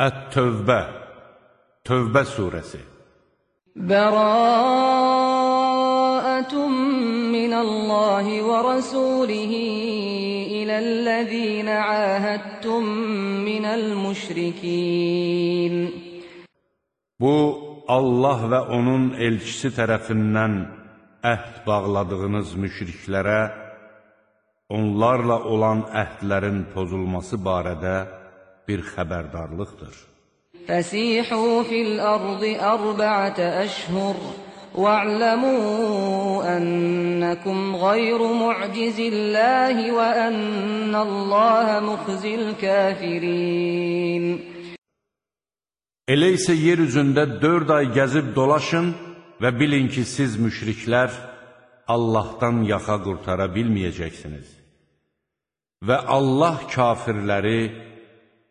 Ət-Tövbə Tövbə surəsi. Bəraətun minəllahi və rasulihi iləl-ləzīnə əhədtum minəl müşrikin Bu, Allah və onun elçisi tərəfindən əhd bağladığınız müşriklərə, onlarla olan əhdlərin pozulması barədə bir xəbərdarlıqdır. Fəsihu fil ardı ərba'ətə əşhur وَاعْلَمُوا أَنَّكُمْ غَيْرُ مُعْجِزِ اللَّهِ وَأَنَّ اللَّهَ مُخْزِي الْكَافِرِينَ Elə isə yer üzündə dörd ay gəzib dolaşın və bilin ki, siz müşriklər Allahdan yaxa qurtara bilməyəcəksiniz. Və Allah kafirləri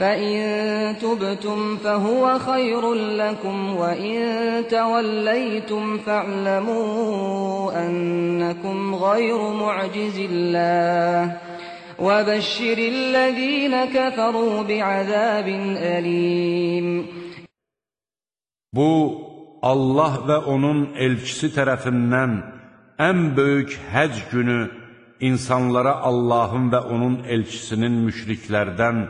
فَإِن تُبْتُمْ فَهُوَ خَيْرٌ لَّكُمْ وَإِن تَوَلَّيْتُمْ فَاعْلَمُوا أَنَّكُمْ غَيْرُ مُعْجِزِ اللَّهِ وَبَشِّرِ الَّذِينَ كَفَرُوا بِعَذَابٍ أَلِيمٍ Bu, Allah və onun elçisi tərəfindən ən böyük həc günü insanlara Allahın və onun elçisinin müşriklərdən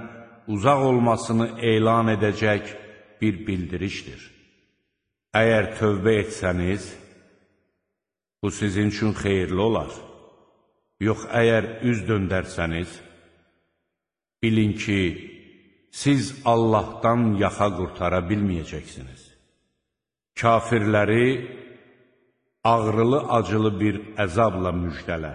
uzaq olmasını elan edəcək bir bildirişdir. Əgər tövbə etsəniz, bu sizin üçün xeyirli olar. Yox, əgər üz döndərsəniz, bilin ki, siz Allahdan yaxa qurtara bilməyəcəksiniz. Kafirləri ağrılı-acılı bir əzabla müjdələ.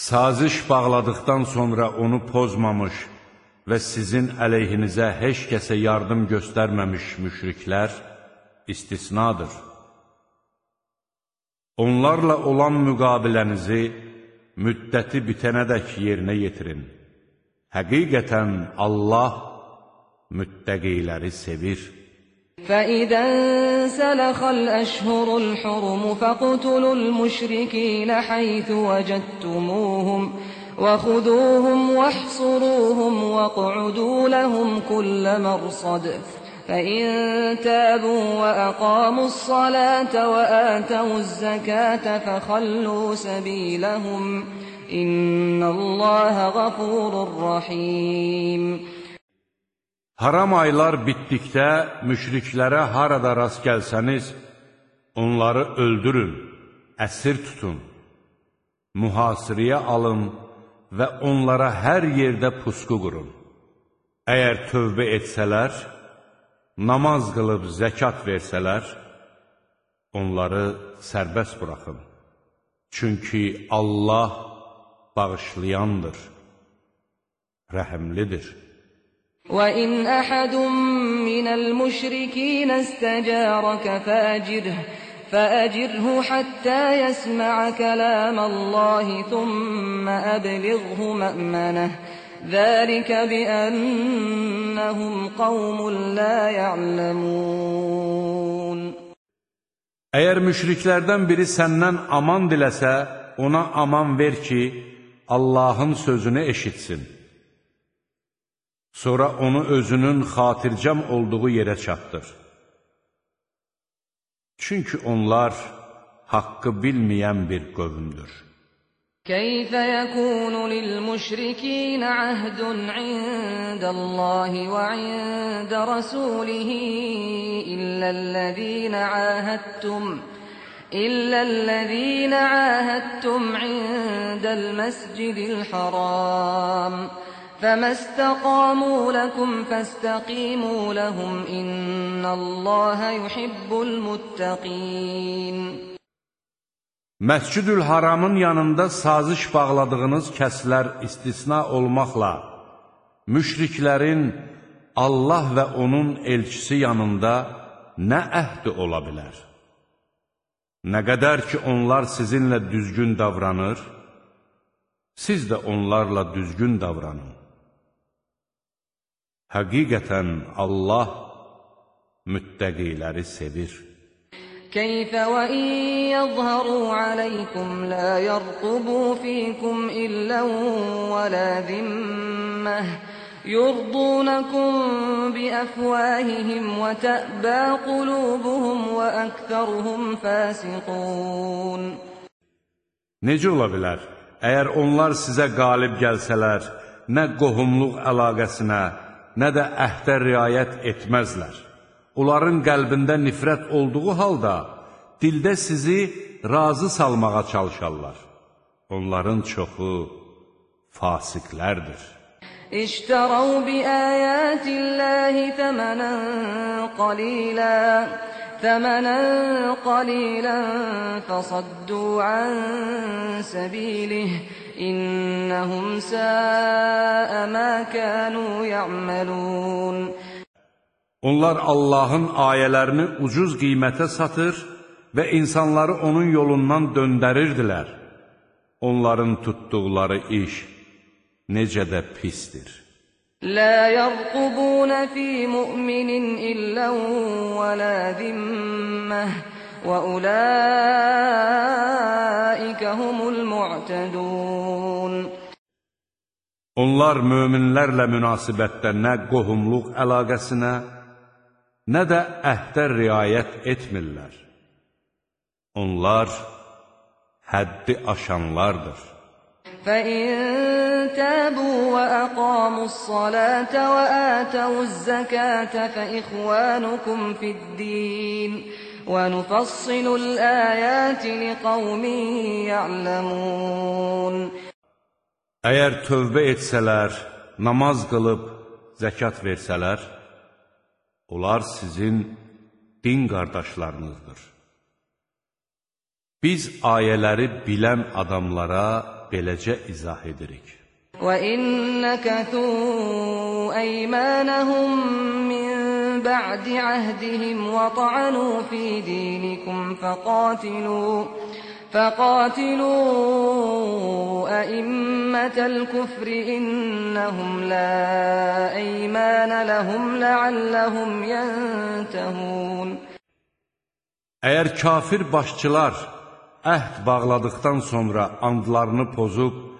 Saziş bağladıqdan sonra onu pozmamış və sizin əleyhinizə heç kəsə yardım göstərməmiş müşriklər istisnadır. Onlarla olan müqabilənizi müddəti bitənədək yerinə yetirin. Həqiqətən Allah müttəqiləri sevir. فإذا انسلخ الأشهر الحرم فاقتلوا المشركين حيث وجدتموهم وخذوهم واحصروهم واقعدوا لهم كل مرصد فإن تابوا وأقاموا الصلاة وآتوا الزكاة فخلوا سبيلهم إن الله غفور رحيم Haram aylar bitdikdə müşriklərə harada rast gəlsəniz, onları öldürün, əsir tutun, mühasirəyə alın və onlara hər yerdə pusqu qurun. Əgər tövbə etsələr, namaz qılıb zəkat versələr, onları sərbəst buraxın. Çünki Allah bağışlayandır, rəhəmlidir. وَإِنْ أَحَدٌ مِّنَ الْمُشْرِكِينَ اسْتَجَارَكَ فَأَجِرْهُ فأجره حتى يسمع كلام الله ثم أبلغه مأمنه ذلك بأنهم قوم لا يعلمون Əgər müşriklərdən biri səndən aman diləsə, ona aman ver ki, Allahın sözünü eşitsin. Sonra onu özünün xatircəm olduğu yerə çatdır. Çünki onlar haqqı bilməyən bir qövmdür. كيف يكون للمشركين عهد عند الله وعند رسوله إلا الذين عاهدتم إلا الذين عاهدتم عند المسجد الحرام فما استقاموا لكم فاستقيموا لهم إن الله يحب المتقين Məscid-ül Haramın yanında saziş bağladığınız kəslər istisna olmaqla, müşriklərin Allah və onun elçisi yanında nə əhdi ola bilər? Nə qədər ki, onlar sizinlə düzgün davranır, siz də onlarla düzgün davranın. Həqiqətən Allah müttəqiləri sevir. كيف وإن يظهروا عليكم لا يرقبوا فيكم إلا ولا ذمة يرضونكم بأفواههم وتأبى قلوبهم وأكثرهم فاسقون Necə ola bilər? Əgər onlar sizə qalib gəlsələr, nə qohumluq əlaqəsinə, nə də əhdə riayət etməzlər. Onların qəlbində nifrət olduğu halda, dildə sizi razı salmağa çalışarlar. Onların çoxu fasiqlərdir. اشتروا بآيات الله ثمنا قليلا ثمنا قليلا فصدوا عن سبيله إنهم ساء ما كانوا يعملون Onlar Allahın ayələrini ucuz qiymətə satır və insanları onun yolundan döndərirdilər. Onların tutduqları iş necə də pisdir. لا يرقبون في مؤمن إلا ولا ذمة وأولئك هم المعتدون Onlar möminlərlə münasibətdə nə qohumluq əlaqəsinə, nə də əhdə riayət etmirlər. Onlar həddi aşanlardır. فإن تابوا وأقاموا الصلاة وآتوا الزكاة فإخوانكم في الدين ونفصل الآيات لقوم يعلمون Əgər tövbə etsələr, namaz qılıb, zəkat versələr, onlar sizin din qardaşlarınızdır. Biz ayələri bilən adamlara beləcə izah edirik. وإن نكثوا أيمانهم من بعد عهدهم وطعنوا في دينكم فقاتلوا فقاتلوا أئمة الكفر إنهم لا أيمان لهم لعلهم ينتهون. Əgər kafir başçılar əhd bağladıqdan sonra andlarını pozub,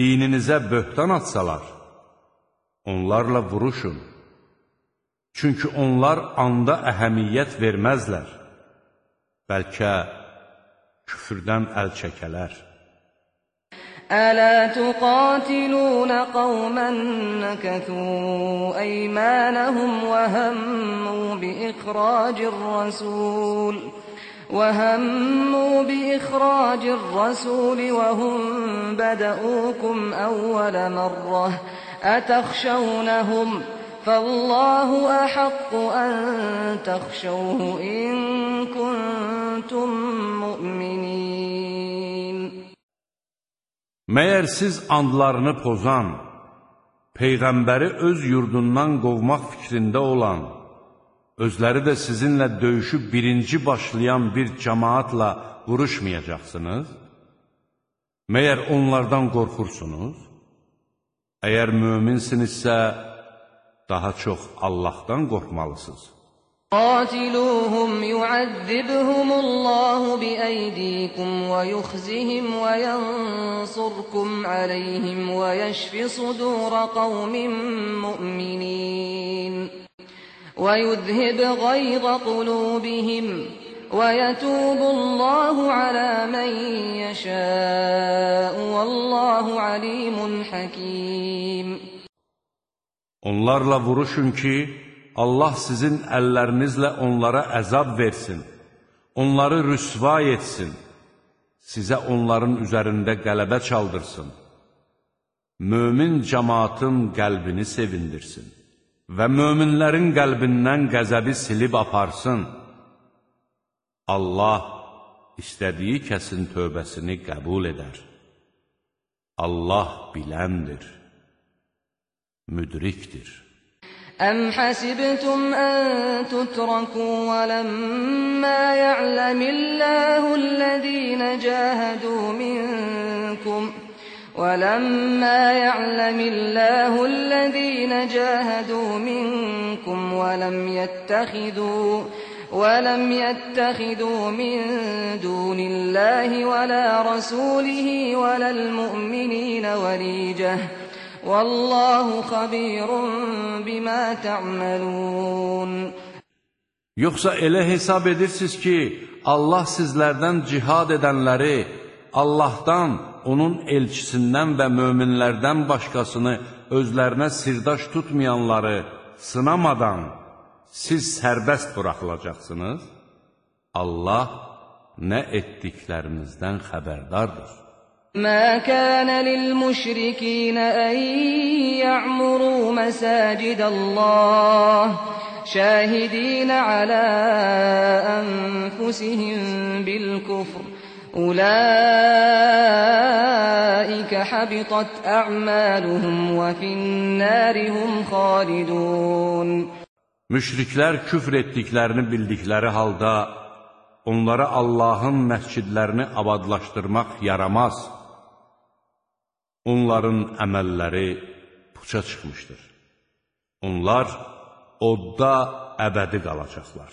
dininizə böhtan atsalar, onlarla vuruşun. Çünki onlar anda əhəmiyyət verməzlər. Bəlkə küfrdən əl çəkələr. ألا تقاتلون قوما نكثوا أيمانهم وهموا بإخراج الرسول وهموا بإخراج الرسول وهم بدؤوكم أول مرة أتخشونهم فالله أحق أن تخشوه إن كنتم مؤمنين Məyər siz andlarını pozan, Peyğəmbəri öz yurdundan qovmaq fikrində olan, özləri də sizinlə döyüşü birinci başlayan bir cəmaatla vuruşmayacaqsınız? Məyər onlardan qorxursunuz? Əgər möminsinizsə, daha çox Allahdan qorxmalısınız. Qatiluhum yu'azzibhumullahu bi'aydikum və yuxzihim və yansurkum aleyhim və yəşfi sudura qavmin mu'minin. ويذهب غيظ قلوبهم ويتوب الله على من يشاء والله عليم حكيم Onlarla vuruşun ki, Allah sizin əllərinizlə onlara əzab versin. onları rüsva etsin, sizə onların üzərində qələbə çaldırsın, mömin cəmaatın qəlbini sevindirsin və möminlərin qəlbindən qəzəbi silib aparsın. Allah istədiyi kəsin tövbəsini qəbul edər. Allah biləndir, müdrikdir. أم حسبتم أن تتركوا ولما يعلم الله الذين جاهدوا منكم ولما يعلم الله الذين جاهدوا منكم ولم يتخذوا ولم يتخذوا من دون الله ولا رسوله ولا المؤمنين وليجه والله خبير بما تعملون. Yoxsa elə hesab edirsiniz ki, Allah sizlərdən cihad الله Allahdan onun elçisindən və möminlərdən başqasını özlərinə sirdaş tutmayanları sınamadan siz sərbəst buraxılacaqsınız? Allah nə etdiklərinizdən xəbərdardır. ما كان للمشركين أن يعمروا مساجد الله شاهدين على أنفسهم بالكفر أولئك حبطت أعمالهم وفي النار هم خالدون Müşriklər küfr etdiklərini bildikləri halda onlara Allahın məscidlərini abadlaşdırmaq yaramaz. onların əməlləri puça çıxmışdır. Onlar odda əbədi qalacaqlar.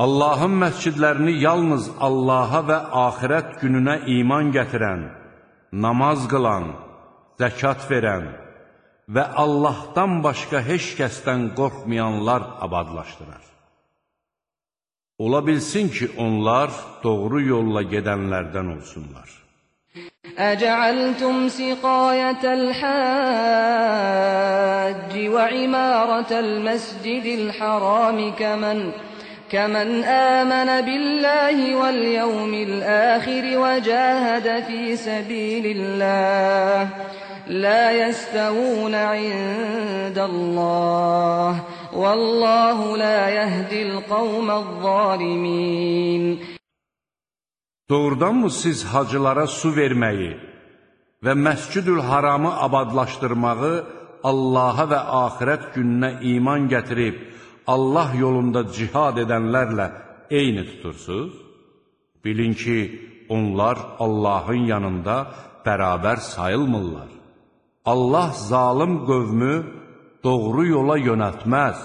Allahın məscidlərini yalnız Allaha və axirət gününə iman gətirən, namaz qılan, zəkat verən və Allahdan başqa heç kəsdən qorxmayanlar abadlaşdırar. Ola bilsin ki, onlar doğru yolla gedənlərdən olsunlar. أجعلتم سقاية الحاج وعمارة المسجد الحرام كمن كمن آمن بالله واليوم الآخر وجاهد في سبيل الله لا يستوون عند الله والله لا يهدي القوم الظالمين Doğrudanmı siz hacılara su verməyi və Məscidül Haramı abadlaşdırmağı Allaha və axirət gününə iman gətirib Allah yolunda cihad edənlərlə eyni tutursuz? Bilin ki, onlar Allahın yanında bərabər sayılmırlar. Allah zalım qövmü doğru yola yönəltməz.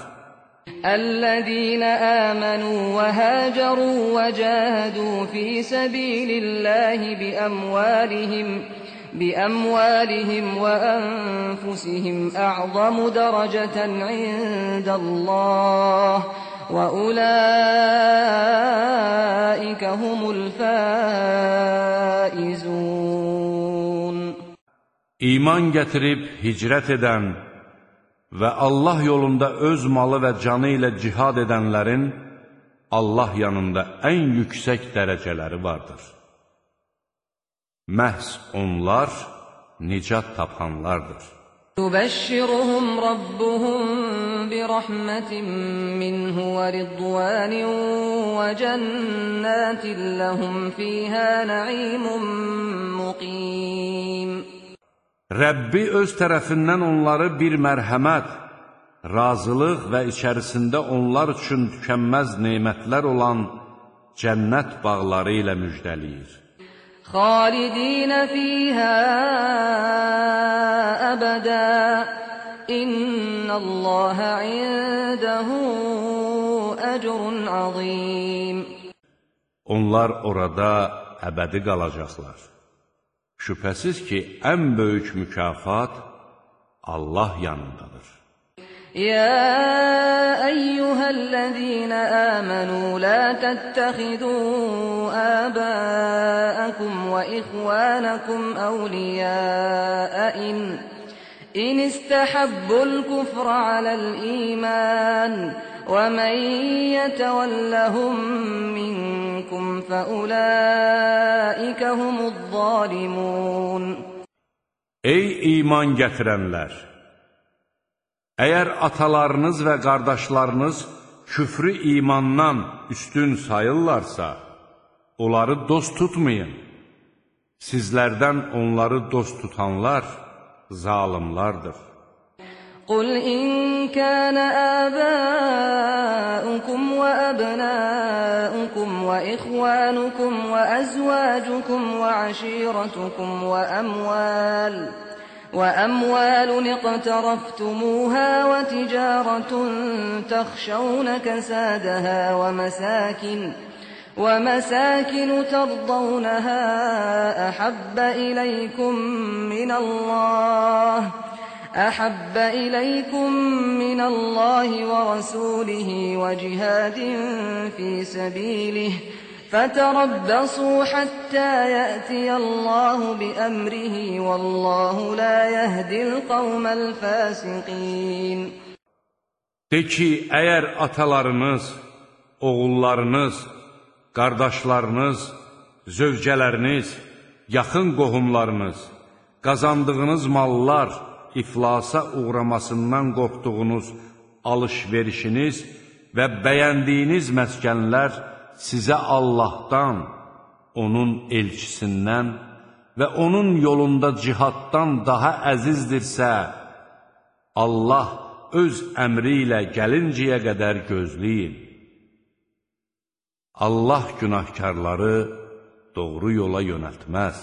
الذين آمنوا وهاجروا وجاهدوا في سبيل الله بأموالهم بأموالهم وأنفسهم أعظم درجة عند الله وأولئك هم الفائزون İman gətirib hicrət edən və Allah yolunda öz malı və canı ilə cihad edənlərin Allah yanında ən yüksək dərəcələri vardır. Məhz onlar nicat tapanlardır. Tubashshiruhum rabbuhum bi rahmatin minhu wa ridwanin wa jannatin lahum fiha na'imun muqim. Rəbbi öz tərəfindən onları bir mərhəmət, razılıq və içərisində onlar üçün tükənməz nemətlər olan cənnət bağları ilə müjdələyir müjdəliyir. Xalidinə fiyhə əbədə İnnəlləhə indəhu əcrun azim Onlar orada əbədi qalacaqlar. Şübhəsiz ki, ən böyük mükafat Allah yanındadır. يا أيها الذين آمنوا لا تتخذوا آباءكم وإخوانكم أولياء إن, إن استحبوا الكفر على الإيمان ومن يتولهم منكم فأولئك هم الظالمون Ey iman gətirənlər! Əgər atalarınız və qardaşlarınız küfrü imandan üstün sayırlarsa, onları dost tutmayın. Sizlərdən onları dost tutanlar zalimlardır. قل إن كان آباؤكم وأبناؤكم وإخوانكم وأزواجكم وعشيرتكم وأموال وأموال اقترفتموها وتجارة تخشون كسادها ومساكن ومساكن ترضونها أحب إليكم من الله أحب إليكم من الله ورسوله وجهاد في سبيله فتربصوا حتى يأتي الله بأمره والله لا يهدي القوم الفاسقين De ki, əgər atalarınız, oğullarınız, qardaşlarınız, zövcələriniz, yaxın qohumlarınız, qazandığınız mallar, iflasa uğramasından qorxduğunuz alış-verişiniz və bəyəndiyiniz məskənlər sizə Allahdan, onun elçisindən və onun yolunda cihaddan daha əzizdirsə, Allah öz əmri ilə gəlinciyə qədər gözləyin. Allah günahkarları doğru yola yönəltməz.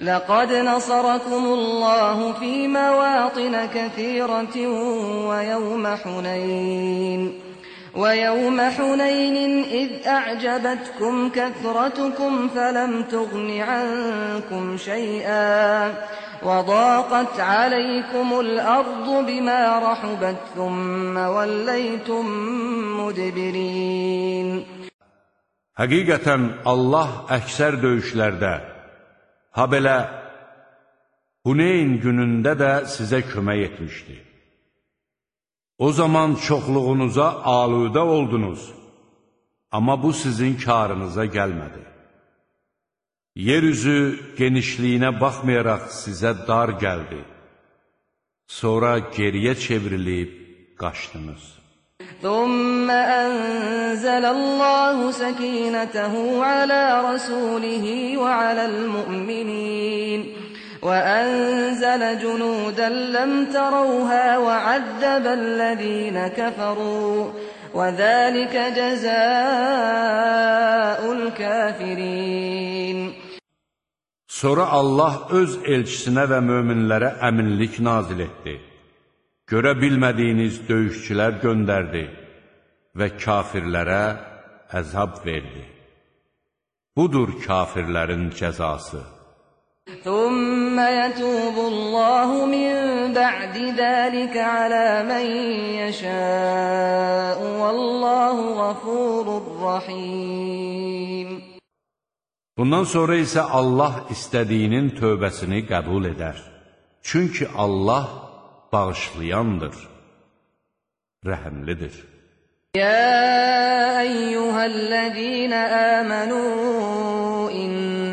لقد نصركم الله في مواطن كثيرة ويوم حنين ويوم حنين إذ أعجبتكم كثرتكم فلم تغن عنكم شيئا وضاقت عليكم الأرض بما رحبت ثم وليتم مدبرين Həqiqətən Allah əksər döyüşlərdə Ha belə, Huneyn günündə də sizə kömək etmişdi. O zaman çoxluğunuza aludə oldunuz, amma bu sizin karınıza gəlmədi. Yeryüzü genişliyinə baxmayaraq sizə dar gəldi. Sonra geriyə çevrilib qaçdınız. ثم أنزل الله سكينته على رسوله وعلى المؤمنين وأنزل جنودا لم تروها وعذب الذين كفروا وذلك جزاء الكافرين Sonra Allah öz elçisinə və möminlərə əminlik nazil etdi. görə bilmədiyiniz döyüşçülər göndərdi və kafirlərə əzab verdi. Budur kafirlərin cəzası. ثم يتوب الله من بعد ذلك على من يشاء والله غفور رحيم Bundan sonra isə Allah istədiyinin tövbəsini qəbul edər. Çünki Allah bağışlayandır, rəhəmlidir. يا أيها الذين آمنوا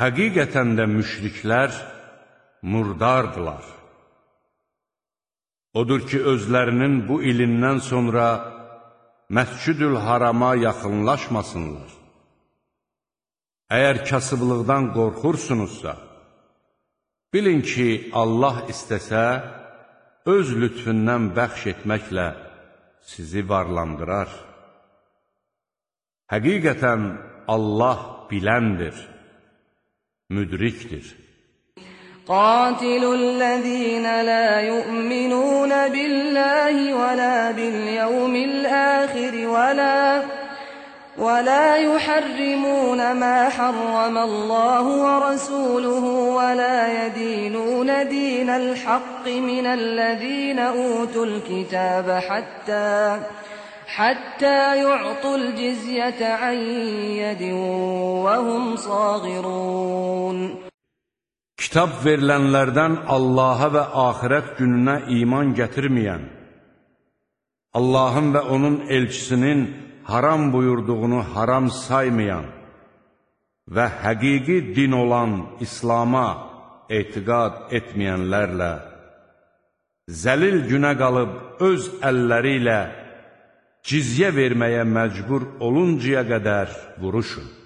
Həqiqətən də müşriklər murdardılar. Odur ki, özlərinin bu ilindən sonra Məscüdül Harama yaxınlaşmasınlar. Əgər kasıblıqdan qorxursunuzsa, bilin ki, Allah istəsə, öz lütfündən bəxş etməklə sizi varlandırar. Həqiqətən Allah biləndir, müdrikdir. قاتلوا الذين لا يؤمنون بالله ولا باليوم الآخر ولا ولا يحرمون ما حرم الله ورسوله ولا يدينون دين الحق من الذين أوتوا الكتاب حتى حتى يعطوا الجزية عن يد وهم صاغرون Kitab verilənlərdən Allaha və axirət gününə iman gətirməyən, Allahın və onun elçisinin haram buyurduğunu haram saymayan və həqiqi din olan İslama etiqad etməyənlərlə zəlil günə qalıb öz əlləri ilə cizyə verməyə məcbur oluncaya qədər vuruşun.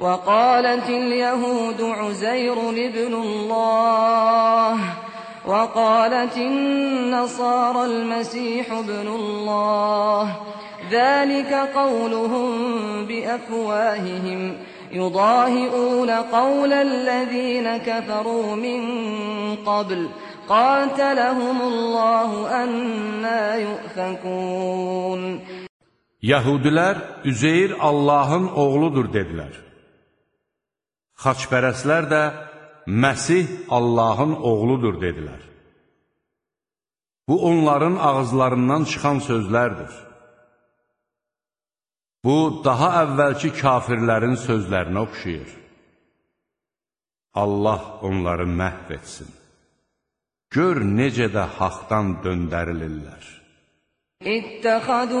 وقالت اليهود عزير ابن الله وقالت النصارى المسيح ابن الله ذلك قولهم بأفواههم يضاهئون قول الذين كفروا من قبل قاتلهم الله أنا يؤفكون Yəhudilər Üzeyr Allahın oğludur dedilər. Xaçpərəslər də Məsih Allahın oğludur dedilər. Bu, onların ağızlarından çıxan sözlərdir. Bu, daha əvvəlki kafirlərin sözlərinə oxşayır. Allah onları məhv etsin. Gör necə də haqdan döndərilirlər. İttəxadu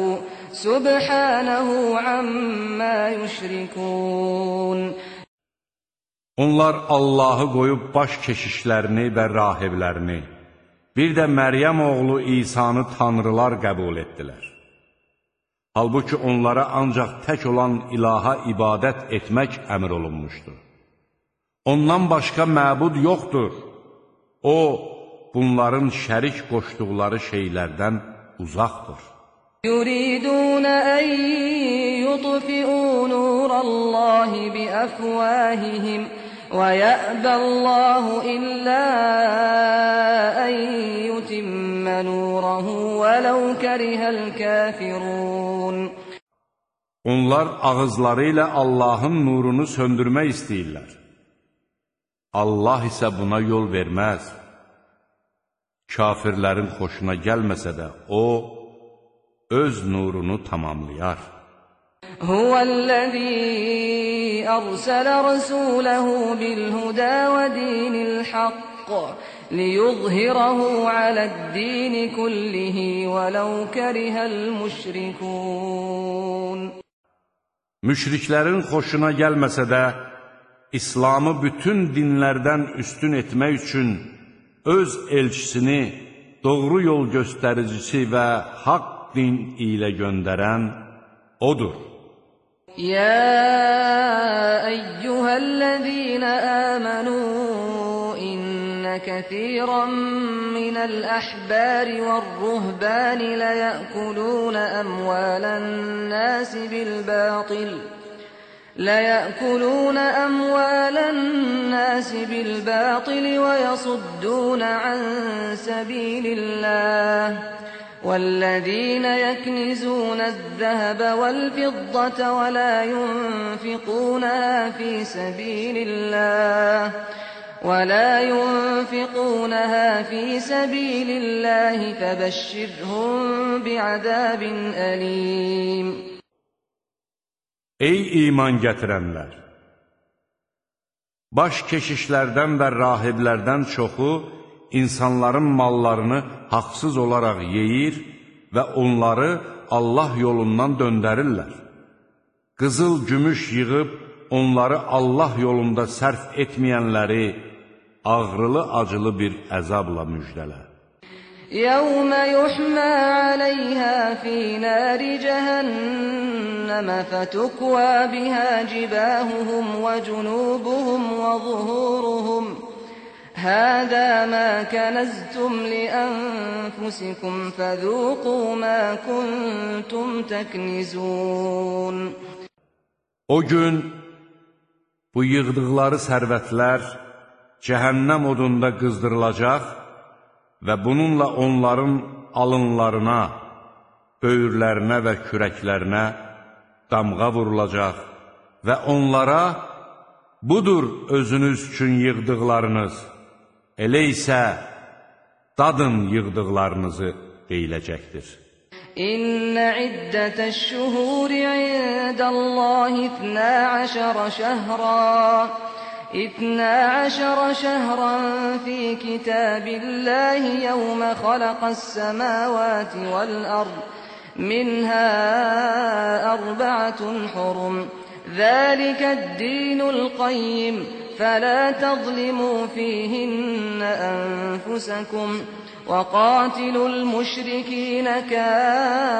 Subhanahu amma yushrikun Onlar Allahı qoyub baş keşişlərini və rahiblərini, bir də Məryəm oğlu İsanı tanrılar qəbul etdilər. Halbuki onlara ancaq tək olan ilaha ibadət etmək əmr olunmuşdur. Ondan başqa məbud yoxdur. O, bunların şərik qoşduqları şeylərdən uzaqdır. يريدون أن يطفئوا نور الله بأفواههم ويأبى الله إلا أن يتم نوره ولو كره الكافرون Onlar ağızları ilə Allahın nurunu söndürmək istəyirlər. Allah isə buna yol verməz. Kafirlərin xoşuna gəlməsə də O, öz nurunu tamamlayar. Huvellezî ersele rasûlehu bil-hudâ ve dînil-hakk liyuzhirahu aled-dîni kullihi velev kerihel-müşrikûn. Müşriklərin xoşuna gəlməsə də, İslamı bütün dinlərdən üstün etmək üçün öz elçisini doğru yol göstəricisi və haqq din ilə göndərən Odur. الذين آمنوا إن كثيرا من الأحبار والرهبان ليأكلون أموال الناس بالباطل ليأكلون أموال الناس بالباطل ويصدون عن سبيل الله والذين يكنزون الذهب والفضة ولا ينفقونها في سبيل الله ولا ينفقونها في سبيل الله فبشرهم بعذاب أليم Ey iman gətirənlər! Baş keşişlərdən və rahiblərdən çoxu insanların mallarını haqsız olaraq yeyir və onları Allah yolundan döndərirlər. Qızıl, gümüş yığıb onları Allah yolunda sərf etməyənləri ağrılı-acılı bir əzabla müjdələr. يوم يحمى عليها في نار جهنم فتكوى بها جباههم وجنوبهم وظهورهم هذا ما كنزتم لأنفسكم فذوقوا ما كنتم تكنزون O gün bu yığdıqları sərvətlər cəhənnəm odunda qızdırılacaq və bununla onların alınlarına, böyürlərinə və kürəklərinə damğa vurulacaq və onlara budur özünüz üçün yığdıqlarınız, Elə isə dadın yığdıqlarınızı deyiləcəkdir. İnne iddetəş-şuhuri indallahi 12 şəhra اثنا عشر شهرا في كتاب الله يوم خلق السماوات والأرض منها أربعة حرم ذلك الدين القيم فلا تظلموا فيهن أنفسكم وقاتلوا المشركين كافة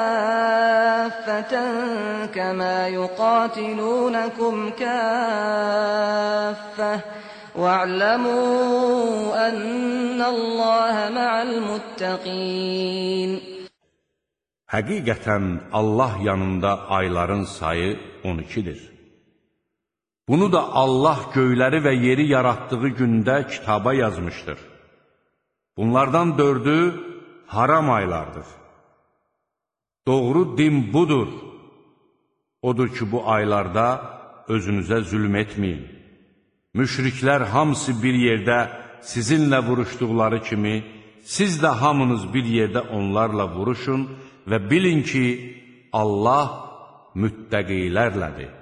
كما يقاتلونكم كافة واعلموا أن الله مع المتقين Həqiqətən Allah yanında ayların sayı 12-dir. Bunu da Allah göyləri və yeri yaratdığı gündə kitaba yazmışdır. Bunlardan dördü haram aylardır. Doğru din budur. Odur ki, bu aylarda özünüzə zülm etməyin. Müşriklər hamısı bir yerdə sizinlə vuruşduqları kimi, siz də hamınız bir yerdə onlarla vuruşun və bilin ki, Allah müttəqilərlədir.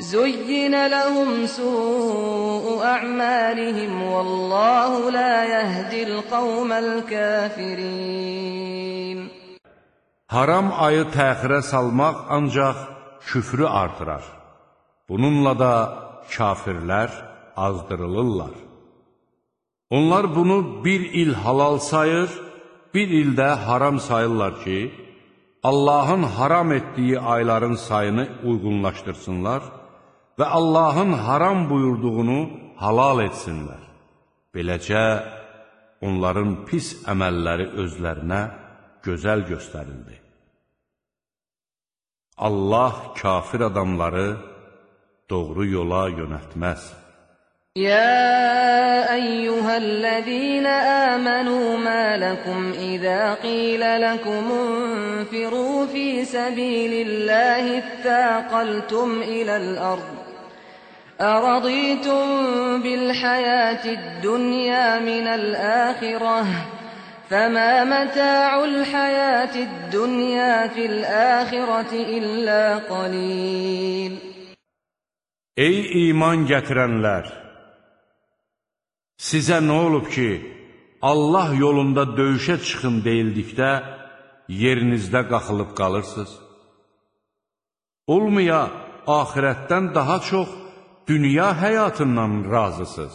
زين لهم سوء أعمالهم والله لا يهدي القوم الكافرين Haram ayı təxirə salmaq ancaq küfrü artırar. Bununla da kafirlər azdırılırlar. Onlar bunu bir il halal sayır, bir ildə haram sayırlar ki, Allahın haram etdiyi ayların sayını uyğunlaşdırsınlar və Allahın haram buyurduğunu halal etsinlər. Beləcə, onların pis əməlləri özlərinə gözəl göstərildi. Allah kafir adamları doğru yola yönəltməz. يا أيها الذين آمنوا ما لكم إذا قيل لكم انفروا في سبيل الله اثاقلتم إلى الأرض أرضيتم بالحياة الدنيا من الآخرة فما متاع الحياة الدنيا في الآخرة إلا قليل Ey iman gətirənlər! Sizə nə olub ki, Allah yolunda döyüşə çıxın deyildikdə, yerinizdə qaxılıb qalırsınız? Olmaya, ahirətdən daha çox dünya həyatından razısınız.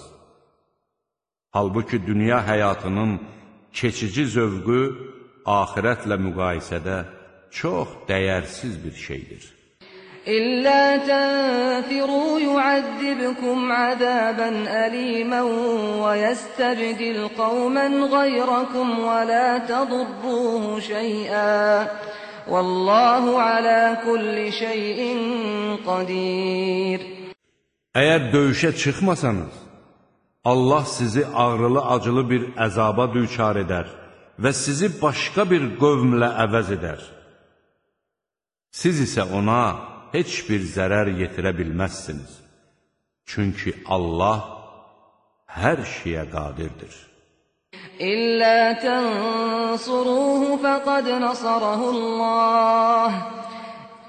Halbuki dünya həyatının keçici zövqü axirətlə müqayisədə çox dəyərsiz bir şeydir. İllə tənfiru yu'azzibkum azəbən əlimən və yəstəbdil qawmən qayrəkum və la tədurruhu şeyə Vallahu alə kulli şeyin qadir Əgər döyüşə çıxmasanız, Allah sizi ağrılı-acılı bir əzaba düçar edər və sizi başqa bir qövmlə əvəz edər. Siz isə ona heç bir zərər yetirə bilməzsiniz. Çünki Allah hər şeyə qadirdir. İllə tənsuruhu fəqad nasarahullah.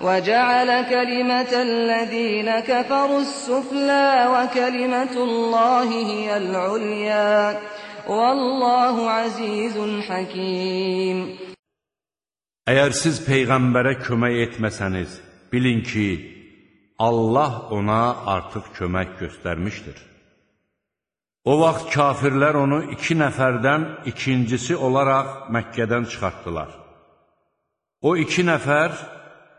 وجعل كلمة الذين كفروا السفلى وكلمة الله هي العليا والله عزيز حكيم Əgər siz Peyğəmbərə kömək etməsəniz, bilin ki, Allah ona artıq kömək göstərmişdir. O vaxt kafirlər onu iki nəfərdən ikincisi olaraq Məkkədən çıxartdılar. O iki nəfər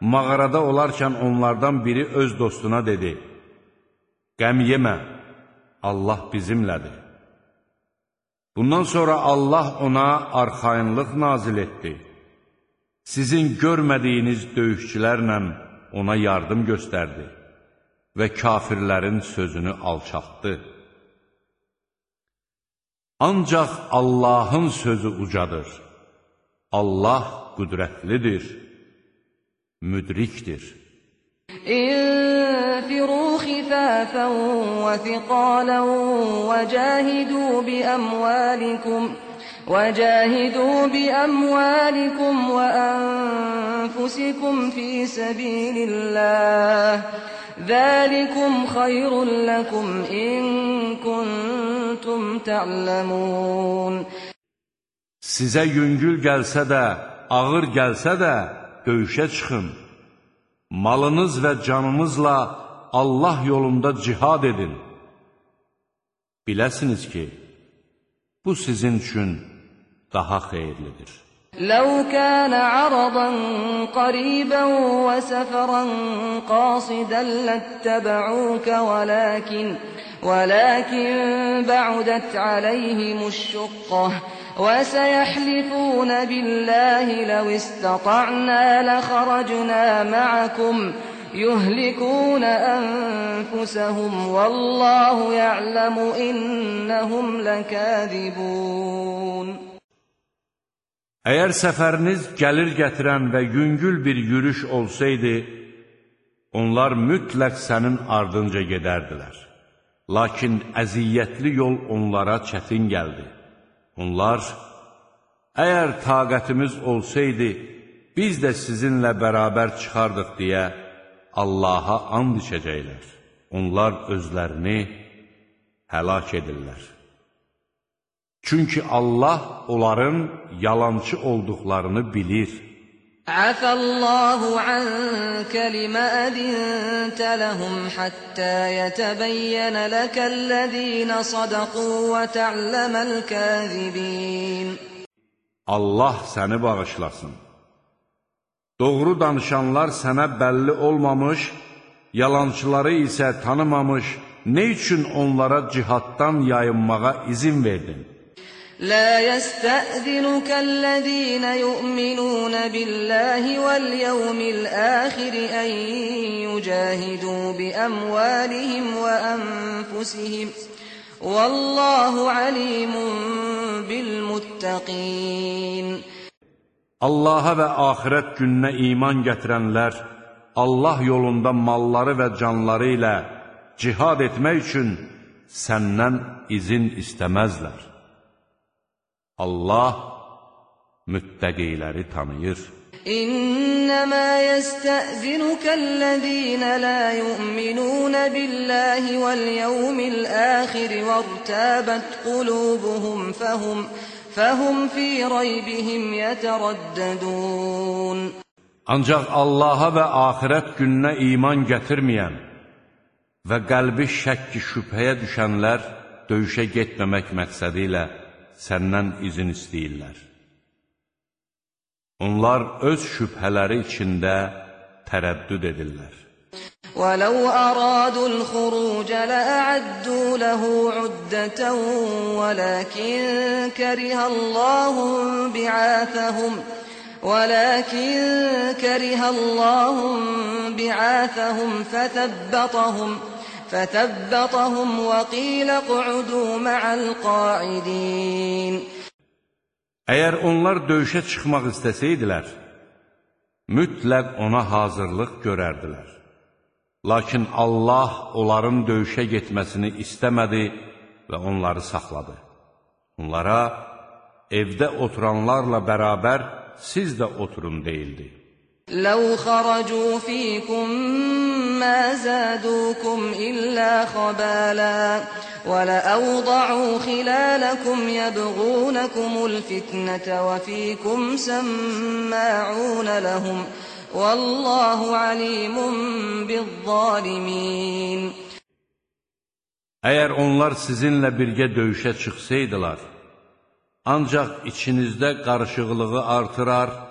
mağarada olarkən onlardan biri öz dostuna dedi, Qəm yemə, Allah bizimlədir. Bundan sonra Allah ona arxayınlıq nazil etdi sizin görmədiyiniz döyüşçülərlə ona yardım göstərdi və kafirlərin sözünü alçaltdı. Ancaq Allahın sözü ucadır. Allah qüdrətlidir, və thiqalən və cahidu bi əmvalikum وجاهدوا بأموالكم وأنفسكم في سبيل الله ذلكم خير لكم إن كنتم تعلمون Sizə yüngül gəlsə də, ağır gəlsə də, döyüşə çıxın. Malınız və canınızla Allah yolunda cihad edin. Biləsiniz ki, bu sizin üçün daha xeyirlidir. لو كان عرضا قريبا وسفرا قاصدا لاتبعوك ولكن ولكن بعدت عليهم الشقة وسيحلفون بالله لو استطعنا لخرجنا معكم يهلكون أنفسهم والله يعلم إنهم لكاذبون Əgər səfəriniz gəlir gətirən və yüngül bir yürüş olsaydı, onlar mütləq sənin ardınca gedərdilər. Lakin əziyyətli yol onlara çətin gəldi. Onlar, əgər taqətimiz olsaydı, biz də sizinlə bərabər çıxardıq deyə Allaha and içəcəklər. Onlar özlərini həlak edirlər. Çünki Allah onların yalançı olduqlarını bilir. Əfəllahu ənkə limə ədintə ləhum həttə yətəbəyyənə ləkəl-ləzīnə sadaqu və tə'ləməl-kəzibin. Allah səni bağışlasın. Doğru danışanlar sənə bəlli olmamış, yalançıları isə tanımamış, nə üçün onlara cihaddan yayınmağa izin verdin? لا يستأذنك الذين يؤمنون بالله واليوم الآخر أن يجاهدوا بأموالهم وأنفسهم والله عليم بالمتقين Allaha və axirət gününə iman gətirənlər Allah yolunda malları və canları ilə cihad etmək üçün səndən izin istəməzlər. Allah müttəqiləri tanıyır. İnnəmə yəstəzinukəl-ləzīnə lə yu'minunə billəhi vəl-yevmil əxir və irtəbət qulubuhum fəhum fəhum fi raybihim yətərəddədun. Ancaq Allaha və axirət gününə iman gətirməyən və qəlbi şəkki şübhəyə düşənlər döyüşə getməmək məqsədi ilə səndən izin istəyirlər. Onlar öz şübhələri içində tərəddüd edirlər. ولو أرادوا الخروج لأعدوا له عدة ولكن كره الله بعاثهم ولكن كره الله بعاثهم فثبطهم فثبطهم وقيل اقعدوا مع القاعدين Əgər onlar döyüşə çıxmaq istəsəydilər, mütləq ona hazırlıq görərdilər. Lakin Allah onların döyüşə getməsini istəmədi və onları saxladı. Onlara evdə oturanlarla bərabər siz də oturun deyildi. لو خرجوا فيكم ما زادوكم إلا خبالا ولأوضعوا خلالكم يبغونكم الفتنة وفيكم سماعون لهم والله عليم بالظالمين. Əgər onlar sizinlə birgə döyüşə çıxsaydılar, ancaq içinizdə qarışıqlığı artırar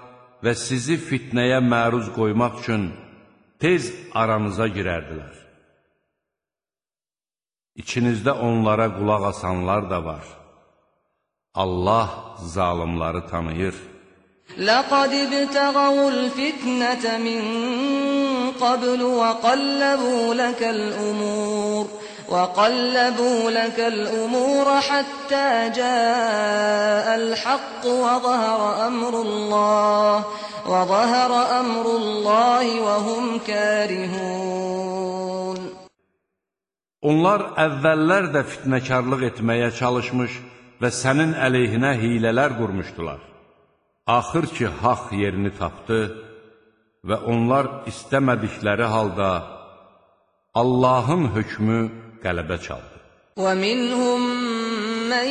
və sizi fitnəyə məruz qoymaq üçün tez aranıza girərdilər. İçinizdə onlara qulaq asanlar da var. Allah zalimları tanıyır. لقد ابتغوا الفتنة من قبل وقلبوا لك الأمور وقلبوا لك الأمور حتى جاء الحق وظهر أمر الله وظهر أمر الله وهم كارهون Onlar əvvəllər də fitnəkarlıq etməyə çalışmış və sənin əleyhinə hilələr qurmuşdular. Axır ki, haqq yerini tapdı və onlar istəmədikləri halda Allahın hökmü qələbə çaldı. ومنهم من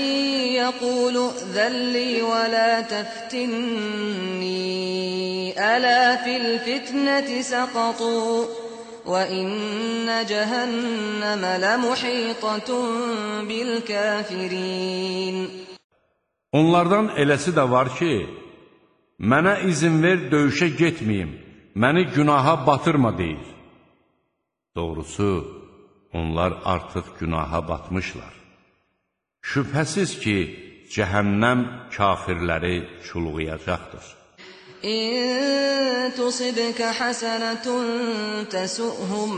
يقول ائذن لي ولا تفتني ألا في الفتنة سقطوا وإن جهنم لمحيطة بالكافرين Onlardan eləsi də var ki, mənə izin ver döyüşə getməyim, məni günaha batırma deyir. Doğrusu, onlar artıq günaha batmışlar. Şübhəsiz ki, cəhənnəm kafirləri çulğuyacaqdır. İn tusibkə həsənətun təsuhum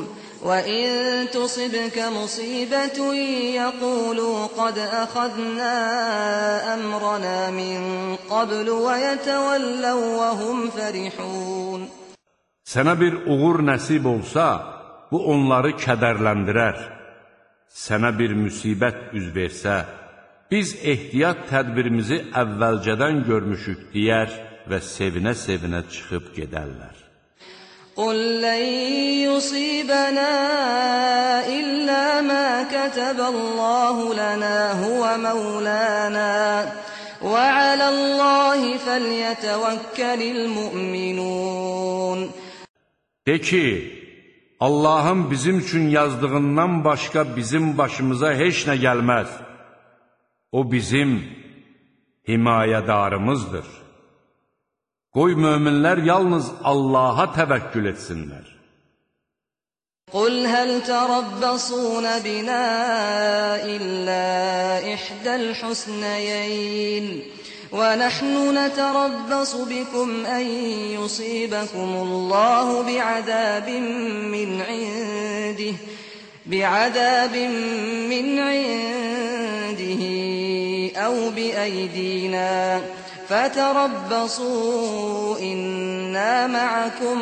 və in tusibkə musibətun yəqulu qad əxadnə əmrənə min qablu və yətəvəlləv və hum fərihun. Sənə bir uğur nəsib olsa, bu onları kədərləndirər. Sənə bir müsibət üz versə, biz ehtiyat tədbirimizi əvvəlcədən görmüşük deyər və sevinə-sevinə çıxıb gedərlər. قل لن يصيبنا إلا ما كتب الله لنا هو مولانا وعلى الله فليتوكل المؤمنون De ki, Allahın bizim üçün yazdığından başqa bizim başımıza heç nə gəlməz. O bizim himayədarımızdır. Qoy möminlər yalnız Allaha təvəkkül etsinlər. قل هل تربصون بنا إلا إحدى الحسنيين ونحن نتربص بكم أن يصيبكم الله بعذاب من عنده بعذاب من عنده أو بأيدينا. فتربصوا إنا معكم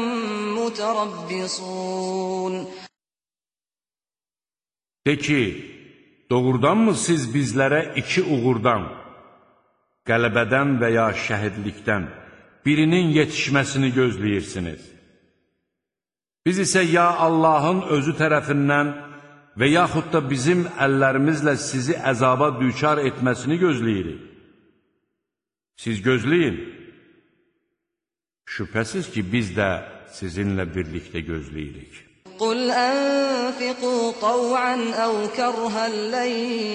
متربصون. De ki, doğrudanmı siz bizlərə iki uğurdan, qələbədən və ya şəhidlikdən birinin yetişməsini gözləyirsiniz. Biz isə ya Allahın özü tərəfindən və yaxud da bizim əllərimizlə sizi əzaba düçar etməsini gözləyirik. Siz gözləyin. Şübhəsiz ki, biz də sizinlə birlikdə gözləyirik. Qul ənfiqu tav'an əv kərhən lən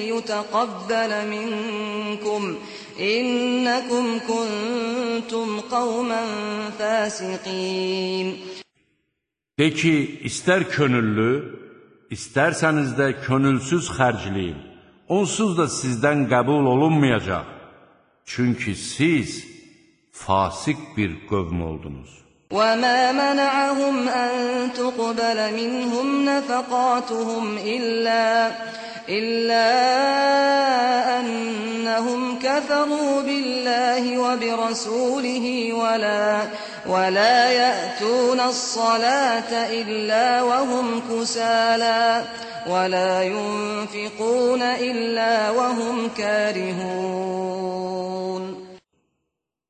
yutəqəbbələ minkum. إنكم كنتم قوما فاسقين De ki, istər könüllü, istərsəniz də könülsüz xərcləyin. Onsuz da sizdən qəbul olunmayacaq. Çünki siz fasik bir qövm oldunuz. وما منعهم أن تقبل منهم نفقاتهم إلا إلا أنهم كفروا بالله وبرسوله ولا ولا يأتون الصلاة إلا وهم كسالى ولا ينفقون إلا وهم كارهون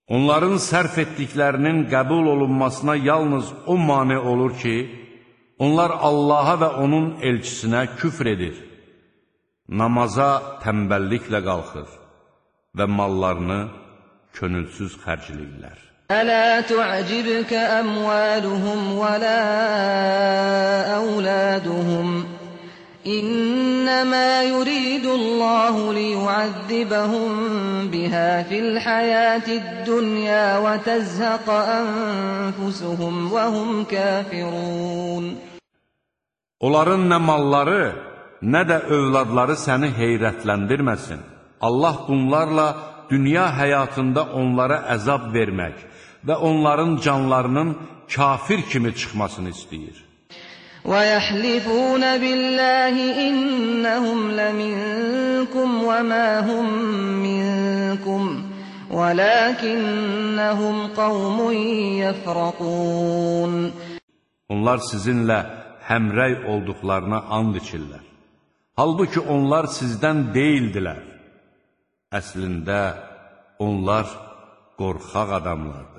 Onların sərf etdiklərinin qəbul olunmasına yalnız o mane olur ki, onlar Allaha və onun elçisinə küfr edir, namaza təmbəlliklə qalxır və mallarını könülsüz xərcləyirlər. Ələ tu'cibkə əmvəluhum və lə əvləduhum İnnəmə yuridullahu liyuəzzibəhum bihə fil həyətid dünya və təzhəqə ənfusuhum və hum kafirun Onların nə malları nə də övladları səni heyrətləndirməsin. Allah bunlarla dünya həyatında onlara əzab vermək və onların canlarının kafir kimi çıxmasını istəyir. ويحلفون بالله إنهم لمنكم وما هم منكم ولكنهم قوم يفرقون Onlar sizinlə həmrəy olduqlarına and içirlər. Halbuki onlar sizdən deyildilər. Əslində onlar qorxaq adamlardır.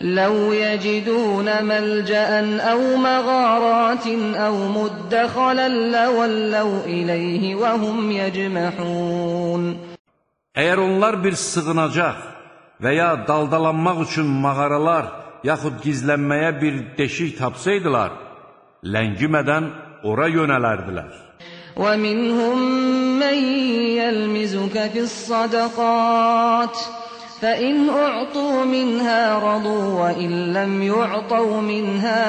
لو يجدون ملجأ أو مغارات أو مدخلا لولوا إليه وهم يجمحون Əgər onlar bir sığınacaq və ya daldalanmaq üçün mağaralar, yaxud gizlənməyə bir deşik tapsaydılar, ləngimədən ora yönələrdilər. وَمِنْهُمْ مَنْ يَلْمِزُكَ فِي الصَّدَقَاتِ فإن أعطوا منها رضوا وإن لم يعطوا منها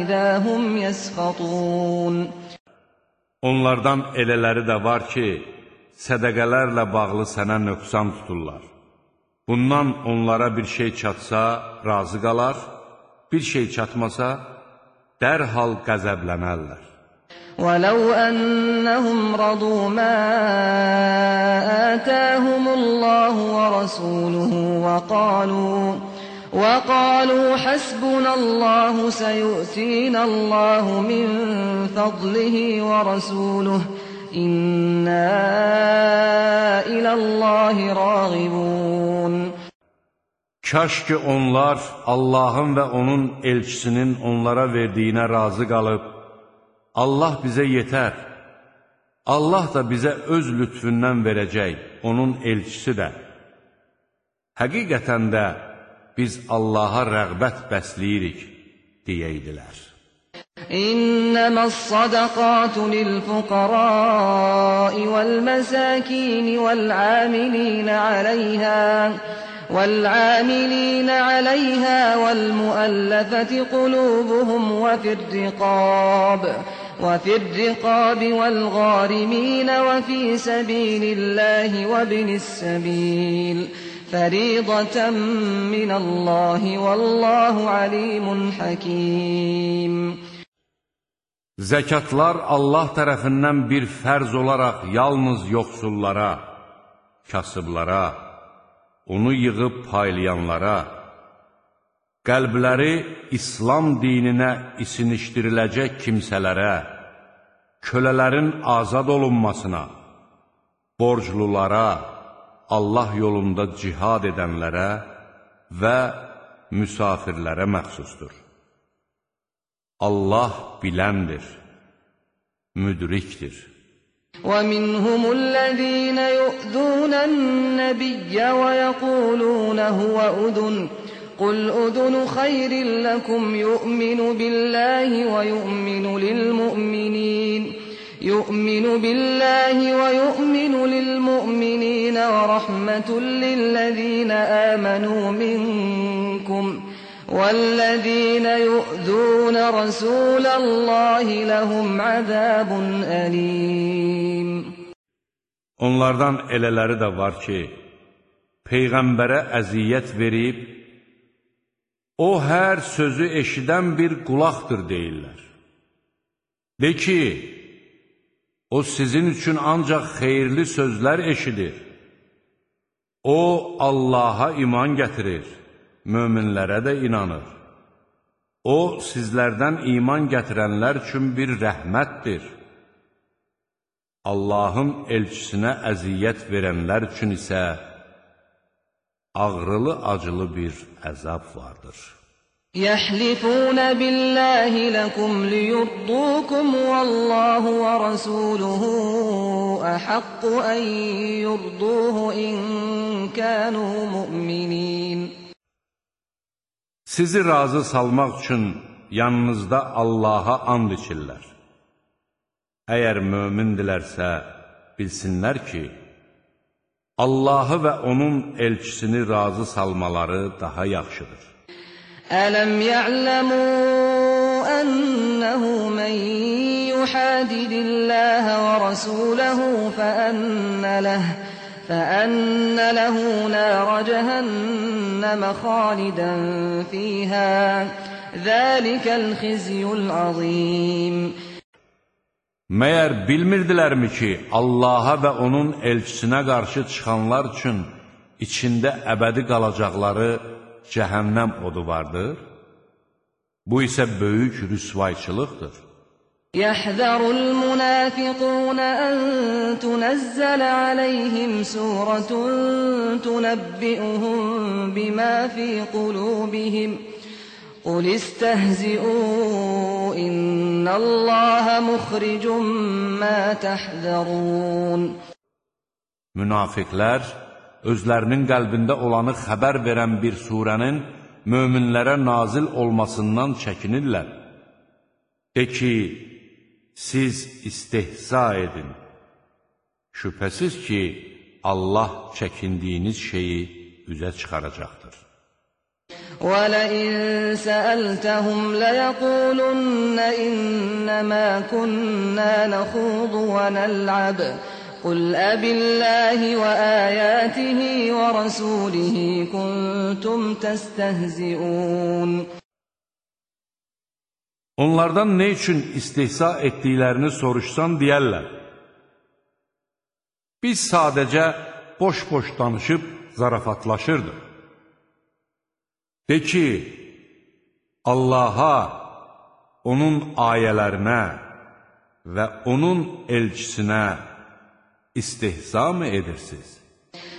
إذا هم يسخطون Onlardan elələri də var ki, sədəqələrlə bağlı sənə nöqsan tuturlar. Bundan onlara bir şey çatsa, razı qalar, bir şey çatmasa, dərhal qəzəblənərlər. ولو أنهم رضوا ما آتاهم الله ورسوله وقالوا وقالوا حسبنا الله سيؤتينا الله من فضله ورسوله إنا إلى الله راغبون Kaş ki onlar Allahın və onun elçisinin onlara verdiyinə razı Allah bizə yetər. Allah da bizə öz lütfündən verəcək, onun elçisi də. Həqiqətən də biz Allaha rəğbət bəsləyirik, deyirdilər. إنما الصدقات للفقراء والمساكين والعاملين عليها والعاملين عليها والمؤلفة قلوبهم وفي الرقاب وفي الرقاب والغارمين وفي سبيل الله وابن السبيل فريضة من الله والله عليم حكيم Zəkatlar Allah tərəfindən bir fərz olaraq yalnız yoxsullara, kasıblara, onu yığıb paylayanlara, qəlbləri İslam dininə isinişdiriləcək kimsələrə, kölələrin azad olunmasına, borclulara, Allah yolunda cihad edənlərə və müsafirlərə məxsusdur. Allah biləndir, müdrikdir. ومنهم الذين يؤذون النبي ويقولون هو أذن قل أذن خير لكم يؤمن بالله ويؤمن للمؤمنين يؤمن بالله ويؤمن للمؤمنين ورحمة للذين آمنوا منكم والذين يؤذون رسول الله لهم عذاب أليم Onlardan elələri də var ki, Peyğəmbərə əziyyət verib, o hər sözü eşidən bir qulaqdır deyirlər. De ki, o sizin üçün ancaq xeyirli sözlər eşidir. O, Allaha iman gətirir, möminlərə də inanır. O, sizlərdən iman gətirənlər üçün bir rəhmətdir. Allahın elçisinə əziyyət verənlər üçün isə ağrılı-acılı bir əzab vardır. Yəhlifun billahi lakum liyurdukum vallahu və rasuluhu ahaqqu an yurduhu in kanu mu'minin Sizi razı salmaq üçün yanınızda Allaha and içirlər. Əgər mömindilərsə, bilsinlər ki, Allahı və onun elçisini razı salmaları daha yaxşıdır. Ələm ya'ləmū ənəhu mən yuhadidilləhə və rəsuləhə fəənnə ləh فأن له نار جهنم خالدا فيها ذلك الخزي العظيم Məyər bilmirdilərmi ki, Allaha və onun elçisinə qarşı çıxanlar üçün içində əbədi qalacaqları cəhənnəm odu vardır? Bu isə böyük rüsvayçılıqdır. Yəhzərul münafiqun an tunəzzələ aləyhim surətun tunəbbi'uhum bimə fi qulubihim. قل استهزئوا إن الله مخرج ما تحذرون Münafiqlər özlərinin qəlbində olanı xəbər verən bir surənin möminlərə nazil olmasından çəkinirlər. De ki, siz istehza edin. Şübhəsiz ki, Allah çəkindiyiniz şeyi üzə çıxaracaqdır. ولئن سألتهم ليقولن إنما كنا نخوض ونلعب قل أب الله وآياته ورسوله كنتم تستهزئون Onlardan ne üçün istihza etdiklərini soruşsan deyərlər. Biz sadəcə boş-boş danışıb zarafatlaşırdıq. De ki, Allaha, onun ayələrinə və onun elçisinə istihza mı edirsiniz?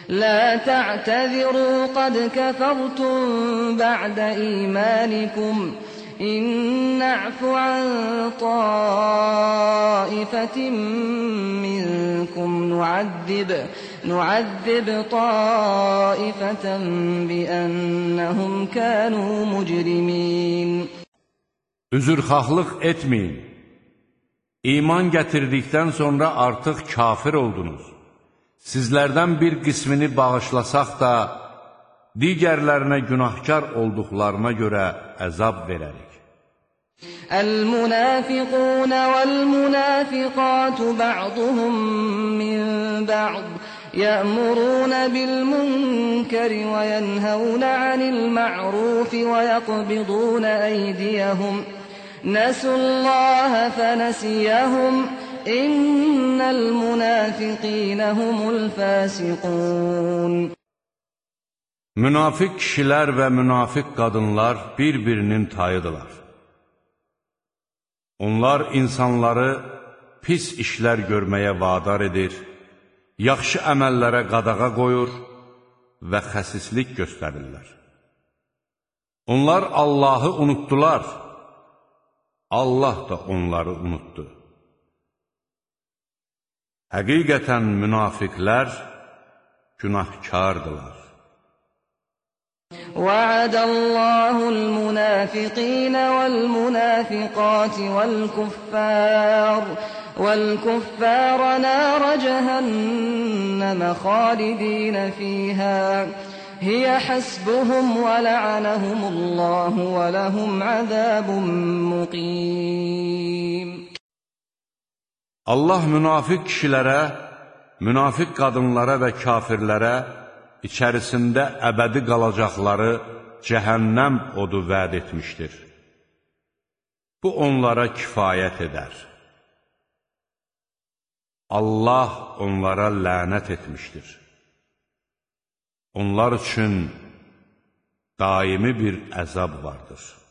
لا تعتذروا قد كفرتم بعد إيمانكم إن نعف عن طائفة منكم نعذب نعذب طائفة بأنهم كانوا مجرمين Üzürxahlıq etməyin. İman gətirdikdən sonra artıq kafir oldunuz. Sizlərdən bir qismini bağışlasaq da, digərlərinə günahkar olduqlarına görə əzab verərik. المنافقون والمنافقات بعضهم من بعض يأمرون بالمنكر وينهون عن المعروف ويقبضون أيديهم نسوا الله فنسيهم إن المنافقين هم الفاسقون Münafiq kişilər və münafiq qadınlar bir-birinin tayıdırlar. Onlar insanları pis işlər görməyə vadar edir, yaxşı əməllərə qadağa qoyur və xəsislik göstərirlər. Onlar Allahı unutdular, Allah da onları unutdu. Həqiqətən münafiqlər günahkardılar. وعد الله المنافقين والمنافقات والكفار والكفار نار جهنم خالدين فيها. هي حسبهم ولعنهم الله ولهم عذاب مقيم. Allah münafiq kişilərə, münafiq qadınlara və kafirlərə içərisində əbədi qalacaqları cəhənnəm odu vəd etmişdir. Bu onlara kifayət edər. Allah onlara lənət etmişdir. Onlar üçün daimi bir əzab vardır.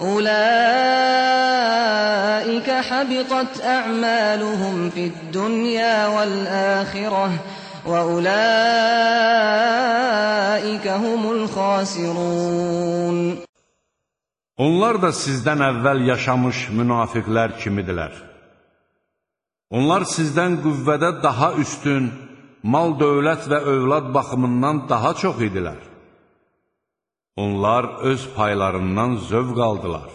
أولئك حبطت أعمالهم في الدنيا والآخرة وأولئك هم الخاسرون Onlar da sizdən əvvəl yaşamış münafiqlər kimidirlər. Onlar sizdən qüvvədə daha üstün, mal, dövlət və övlad baxımından daha çox idilər. Onlar öz paylarından zövq aldılar.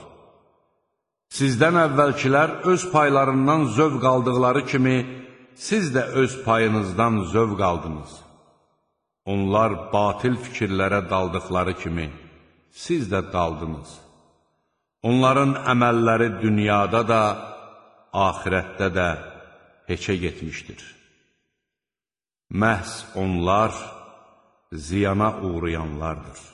Sizdən əvvəlkilər öz paylarından zövq aldıqları kimi, siz də öz payınızdan zövq aldınız. Onlar batil fikirlərə daldıqları kimi, siz də daldınız. Onların əməlləri dünyada da, ahirətdə də heçə getmişdir. Məhz onlar ziyana uğrayanlardır.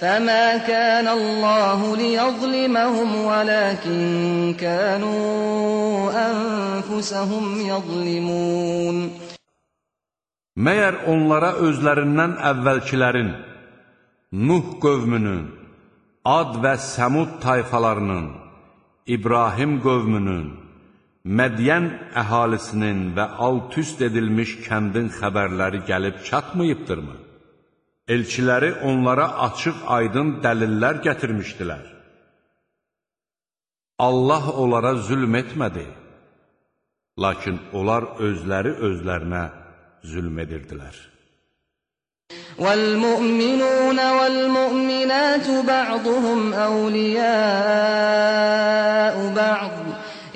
فما كان الله ليظلمهم ولكن كانوا أنفسهم يظلمون Məyər onlara özlərindən əvvəlkilərin, Nuh qövmünün, Ad və Səmud tayfalarının, İbrahim qövmünün, Mədiyən əhalisinin və alt-üst edilmiş kəndin xəbərləri gəlib çatmayıbdırmı? Elçiləri onlara açıq aydın dəlillər gətirmişdilər. Allah onlara zülm etmədi, lakin onlar özləri özlərinə zülm edirdilər. وَالْمُؤْمِنُونَ وَالْمُؤْمِنَاتُ بَعْضُهُمْ أَوْلِيَاءُ بَعْضٍ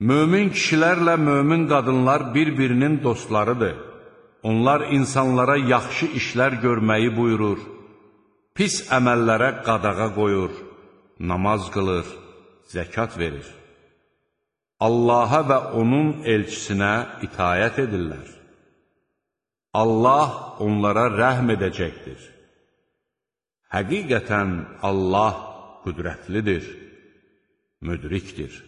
Mömin kişilərlə mömin qadınlar bir-birinin dostlarıdır. Onlar insanlara yaxşı işlər görməyi buyurur, pis əməllərə qadağa qoyur, namaz qılır, zəkat verir. Allaha və onun elçisinə itayət edirlər. Allah onlara rəhm edəcəkdir. Həqiqətən Allah qüdrətlidir, müdrikdir.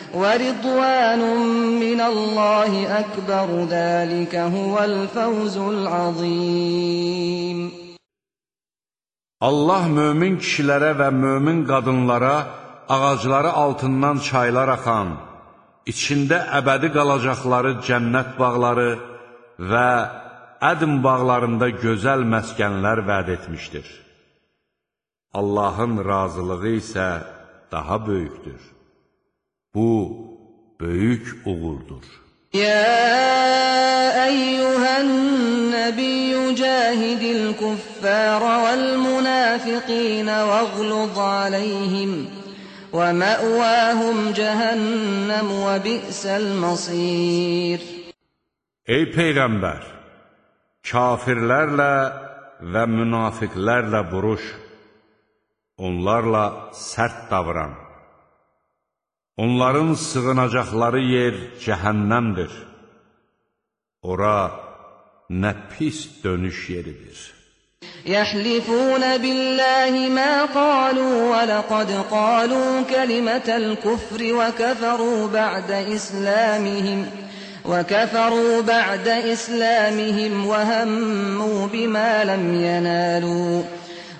ورضوان من الله أكبر ذلك هو الفوز العظيم Allah mömin kişilərə və mömin qadınlara ağacları altından çaylar axan, içində əbədi qalacaqları cənnət bağları və ədm bağlarında gözəl məskənlər vəd etmişdir. Allahın razılığı isə daha böyükdür. Bu böyük uğurdur. Ya eyyühen nebiyyü cahidil kuffara vel münafikine veğluz aleyhim ve me'vâhum cehennem ve bi'sel masir. Ey Peygamber! Kafirlərlə və münafiqlərlə buruş, onlarla sərt davran. Onların sığınacaqları yer cəhənnəmdir. Ora nə pis dönüş yeridir. يحلفون بالله ما قالوا ولقد قالوا كلمة الكفر وكفروا بعد إسلامهم وكفروا بعد إسلامهم وهموا بما لم ينالوا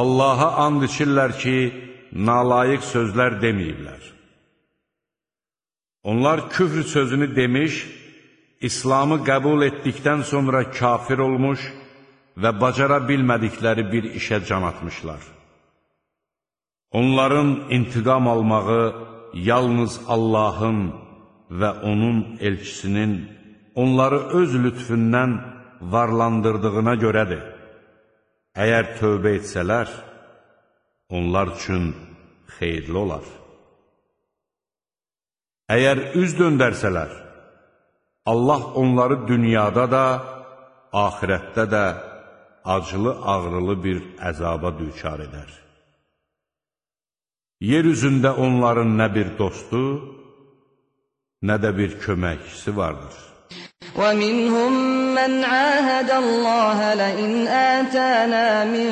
Allaha and içirlər ki, nalayiq sözlər deməyiblər. Onlar küfr sözünü demiş, İslamı qəbul etdikdən sonra kafir olmuş və bacara bilmədikləri bir işə can atmışlar. Onların intiqam almağı yalnız Allahın və onun elçisinin onları öz lütfündən varlandırdığına görədir. Əgər tövbə etsələr, onlar üçün xeyirli olar. Əgər üz döndərsələr, Allah onları dünyada da, ahirətdə də acılı-ağrılı bir əzaba düçar edər. Yer üzündə onların nə bir dostu, nə də bir köməkçisi vardır. ومنهم من عاهد الله لئن آتانا من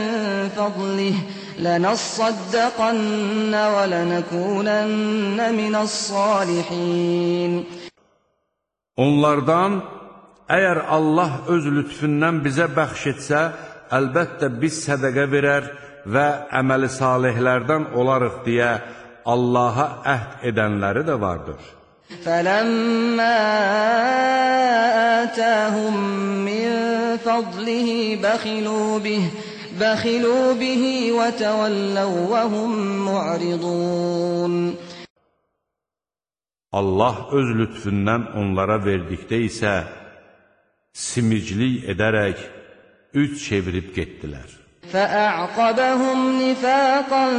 فضله لنصدقن ولنكونن من الصالحين Onlardan, əgər Allah öz lütfündən bizə bəxş etsə, əlbəttə biz sədəqə verər və əməli salihlərdən olarıq deyə Allaha əhd edənləri də vardır. فلما آتاهم من فضله بخلوا به بخلوا به وتولوا وهم معرضون Allah öz lütfündən onlara verdikdə isə simiclik edərək üç çevirib getdilər. فأعقبهم نفاقا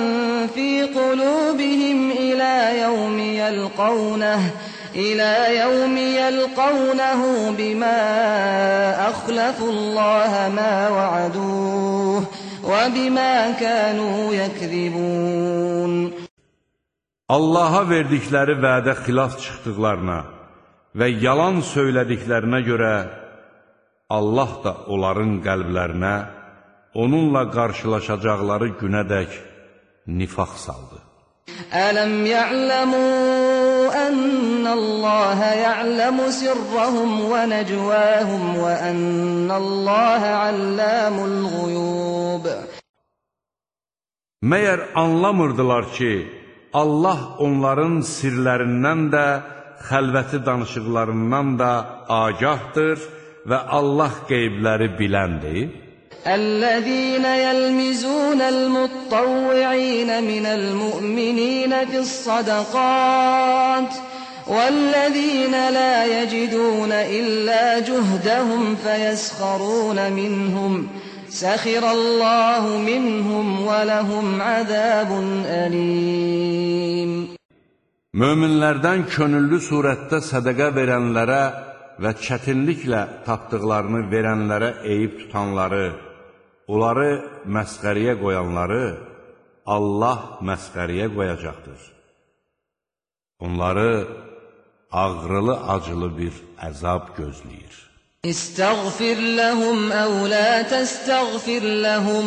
في قلوبهم إلى يوم يلقونه إلى يوم يلقونه بما أخلفوا الله ما وعدوه وبما كانوا يكذبون Allaha verdikləri vədə xilaf çıxdıqlarına və yalan söylədiklərinə görə Allah da onların qəlblərinə onunla qarşılaşacaqları günədək nifaq saldı. Ələm ya'ləmu ənəllaha ya'ləmu sirrahum və nəcvahum və ənəllaha allamul ğuyub Məyər anlamırdılar ki, Allah onların sirlərindən də, xəlvəti danışıqlarından da agahdır və Allah qeybləri biləndir? الذين يلمزون المطوعين من المؤمنين في الصدقات والذين لا يجدون إلا جهدهم فيسخرون منهم سخر الله منهم ولهم عذاب أليم Möminlərdən könüllü surətdə sədəqə verənlərə və çətinliklə tapdıqlarını verənlərə eyib tutanları, onları məsxəriyə qoyanları Allah məsxəriyə qoyacaqdır. Onları ağrılı-acılı bir əzab gözləyir. استغفر لهم أو لا تستغفر لهم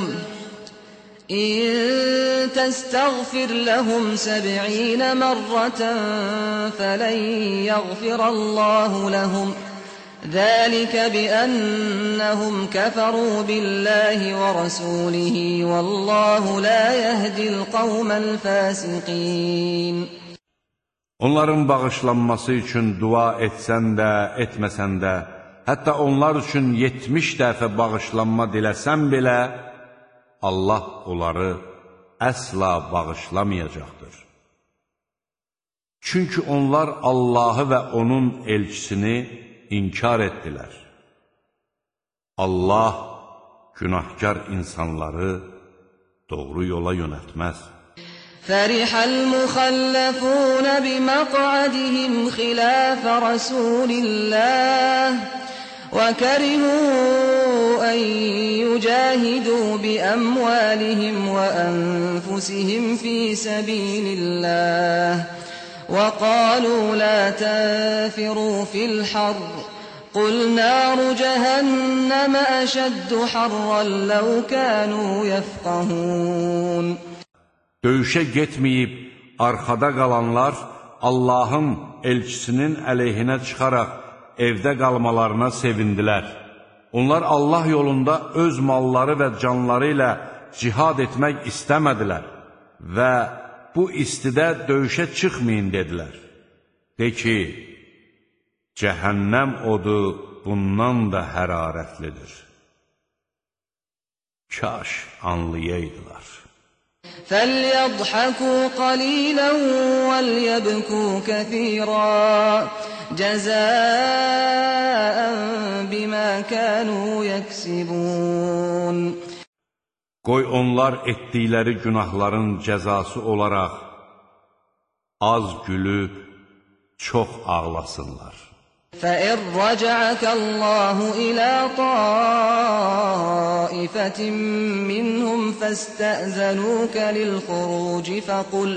إن تستغفر لهم سبعين مرة فلن يغفر الله لهم ذلك بأنهم كفروا بالله ورسوله والله لا يهدي القوم الفاسقين Onların bağışlanması üçün dua etsən də, etməsən də, hətta onlar üçün 70 dəfə bağışlanma diləsən belə, Allah onları əsla bağışlamayacaqdır. Çünki onlar Allahı və onun elçisini inkar etdilər. Allah günahkar insanları doğru yola yönətməz. فرح المخلفون بمقعدهم خلاف رسول الله وكرهوا أن يجاهدوا بأموالهم وأنفسهم في سبيل الله وقالوا لا تنفروا في الحر قل نار جهنم أشد حرا لو كانوا يفقهون Döyüşə getməyib arxada qalanlar Allahın elçisinin əleyhinə çıxaraq evdə qalmalarına sevindilər. Onlar Allah yolunda öz malları və canları ilə cihad etmək istəmədilər və bu istidə döyüşə çıxmayın dedilər. De ki, cəhənnəm odu bundan da hərarətlidir. Kaş anlayaydılar. فليضحكوا قليلا وليبكوا كثيرا جزاء بما كانوا يكسبون Qoy onlar etdikləri günahların cəzası olaraq az gülüb çox ağlasınlar. فإن رجعك الله إلى طائفة منهم فاستأذنوك للخروج فقل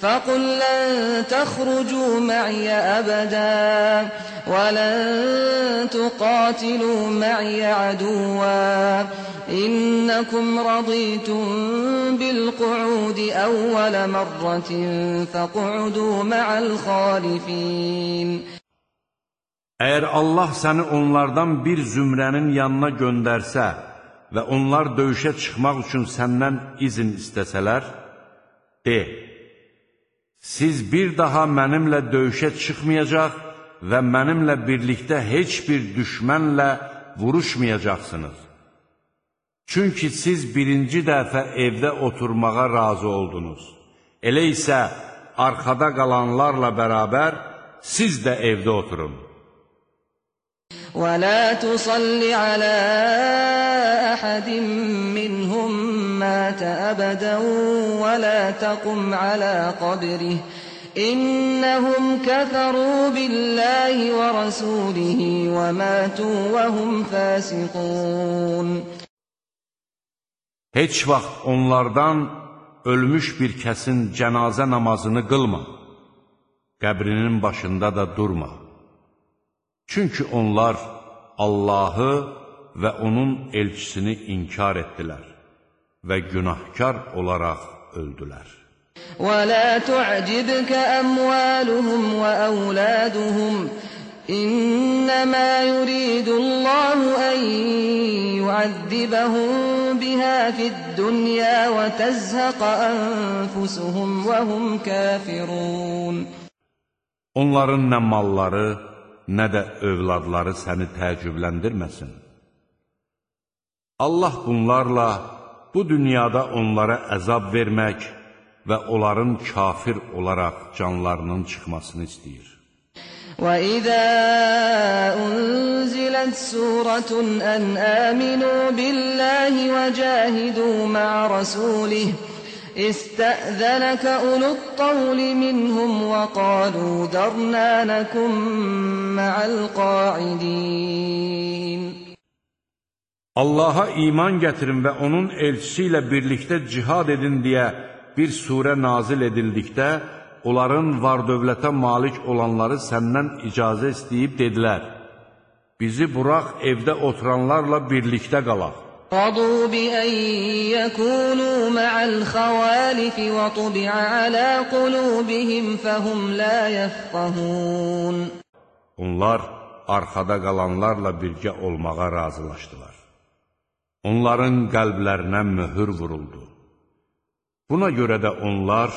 فقل لن تخرجوا معي أبدا ولن تقاتلوا معي عدوا إنكم رضيتم بالقعود أول مرة فاقعدوا مع الخالفين Əgər Allah səni onlardan bir zümrənin yanına göndərsə və onlar döyüşə çıxmaq üçün səndən izin istəsələr, de, siz bir daha mənimlə döyüşə çıxmayacaq və mənimlə birlikdə heç bir düşmənlə vuruşmayacaqsınız. Çünki siz birinci dəfə evdə oturmağa razı oldunuz. Elə isə arxada qalanlarla bərabər siz də evdə oturun. ولا تصل على أحد منهم مات أبدا ولا تقم على قبره إنهم كفروا بالله ورسوله وماتوا وهم فاسقون Heç vaxt onlardan ölmüş bir kəsin cənazə namazını qılma, qəbrinin başında da durma. Çünki onlar Allahı və onun elçisini inkar etdilər və günahkar olaraq öldülər. ولا تعجبك أموالهم وأولادهم إنما يريد الله أن يعذبهم بها في الدنيا وتزهق أنفسهم وهم كافرون Onların nə malları, nə də övladları səni təəccübləndirməsin. Allah bunlarla bu dünyada onlara əzab vermək və onların kafir olaraq canlarının çıxmasını istəyir. وإذا أنزلت سورة أن آمنوا بالله وجاهدوا مع رسوله استأذنك أولو الطول منهم وقالوا ذرنا نكن مع القاعدين Allaha iman gətirin və onun elçisi ilə birlikdə cihad edin deyə bir surə nazil edildikdə, onların var-dövlətə malik olanları səndən icazə istəyib dedilər, bizi buraq evdə oturanlarla birlikdə qalaq. رضوا بأن يكونوا مع الخوالف وطبع على قلوبهم فهم لا يفقهون Onlar arxada qalanlarla birgə olmağa razılaşdılar. Onların qəlblərinə möhür vuruldu. Buna görə də onlar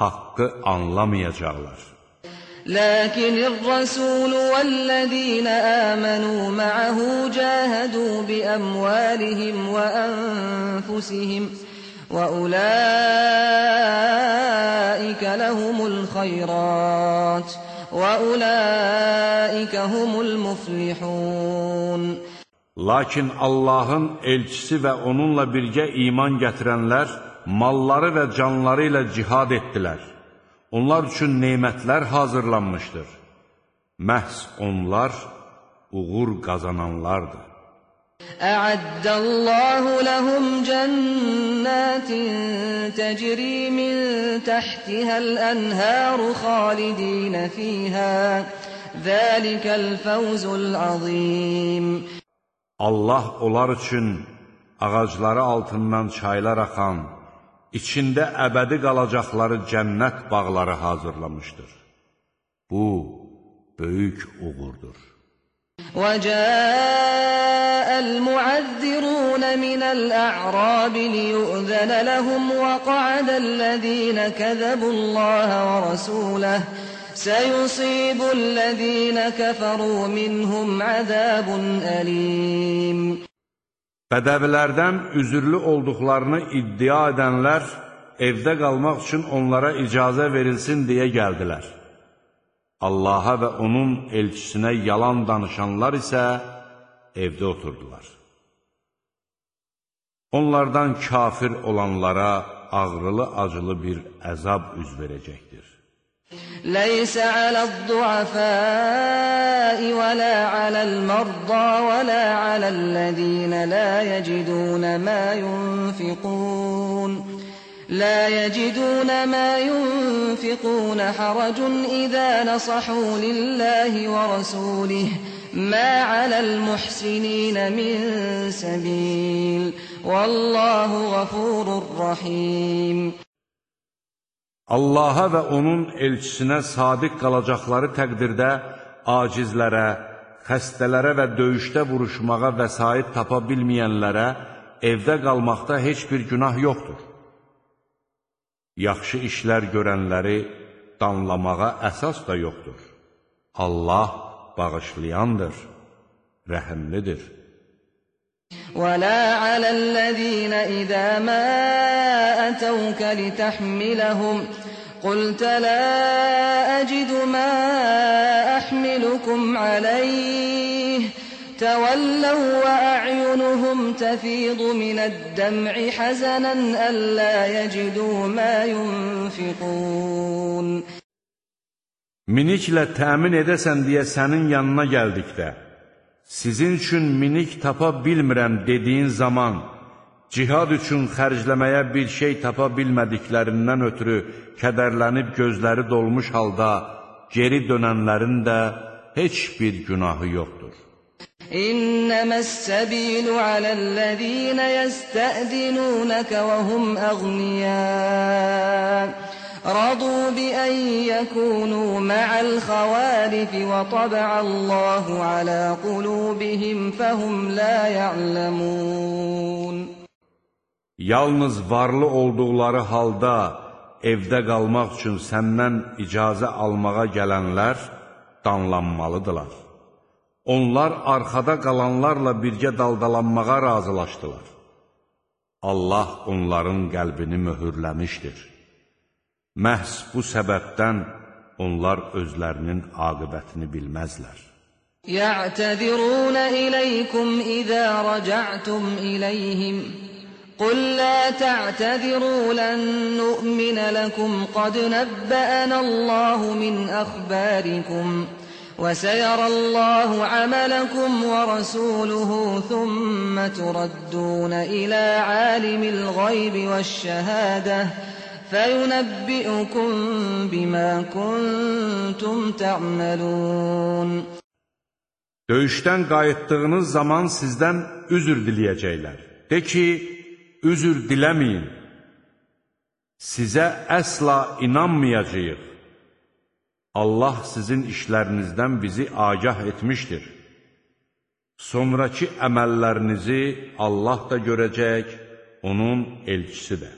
haqqı anlamayacaqlar. لكن الرسول والذين آمنوا معه جاهدوا بأموالهم وأنفسهم وأولئك لهم الخيرات وأولئك هم المفلحون Lakin Allahın elçisi və onunla birgə iman gətirənlər malları və canları ilə cihad etdilər. Onlar üçün neymətlər hazırlanmışdır. Məhz onlar uğur qazananlardır. Əəddəllahu ləhum cənnətin təcri min təhtihəl ənhəru xalidinə fiyhə. Zəlikəl fəvzul azim. Allah onlar üçün ağacları altından çaylar axan, içində əbədi qalacaqları cənnət bağları hazırlamışdır. Bu, böyük uğurdur. وجاء المعذرون من الأعراب ليؤذن لهم وقعد الذين كذبوا الله ورسوله سيصيب الذين كفروا منهم عذاب أليم Bədəvilərdən üzürlü olduqlarını iddia edənlər evdə qalmaq üçün onlara icazə verilsin deyə gəldilər. Allaha və onun elçisinə yalan danışanlar isə evdə oturdular. Onlardan kafir olanlara ağrılı-acılı bir əzab üz verəcəkdir. ليس على الضعفاء ولا على المرضى ولا على الذين لا يجدون ما ينفقون. لا يجدون ما ينفقون حرج إذا نصحوا لله ورسوله. ما على المحسنين من سبيل. والله غفور رحيم. Allaha və onun elçisinə sadiq qalacaqları təqdirdə acizlərə, xəstələrə və döyüşdə vuruşmağa vəsait tapa bilməyənlərə evdə qalmaqda heç bir günah yoxdur. Yaxşı işlər görənləri danlamağa əsas da yoxdur. Allah bağışlayandır, rəhimlidir. ولا على الذين إذا ما أتوك لتحملهم قلت لا أجد ما أحملكم عليه تولوا وأعينهم تفيض من الدمع حزنا ألا يجدوا ما ينفقون Miniklə təmin edəsən deyə sənin yanına gəldikdə, sizin üçün minik tapa bilmirəm dediyin zaman, cihad üçün xərcləməyə bir şey tapa bilmədiklərindən ötürü kədərlənib gözləri dolmuş halda geri dönənlərin də heç bir günahı yoxdur. إنما السبيل على الذين يستأذنونك وهم أغنياء رضوا بأن يكونوا مع الخوالف وطبع الله على قلوبهم فهم لا يعلمون Yalnız varlı olduqları halda evdə qalmaq üçün səndən icazə almağa gələnlər danlanmalıdırlar. Onlar arxada qalanlarla birgə daldalanmağa razılaşdılar. Allah onların qəlbini möhürləmişdir. Məhz bu səbəbdən onlar özlərinin aqibətini bilməzlər. يعتذرون إليكم إذا رجعتم إليهم قل لا تعتذروا لن نؤمن لكم قد نبأنا الله من أخباركم وسيرى الله عملكم ورسوله ثم تردون إلى عالم الغيب والشهادة فينبئكم بما كنتم تعملون Döyüşdən qayıtdığınız zaman sizdən üzr diləyəcəklər. De ki, üzr diləməyin. Sizə əsla inanmayacağıq. Allah sizin işlərinizdən bizi agah etmişdir. Sonrakı əməllərinizi Allah da görəcək, onun elçisi də.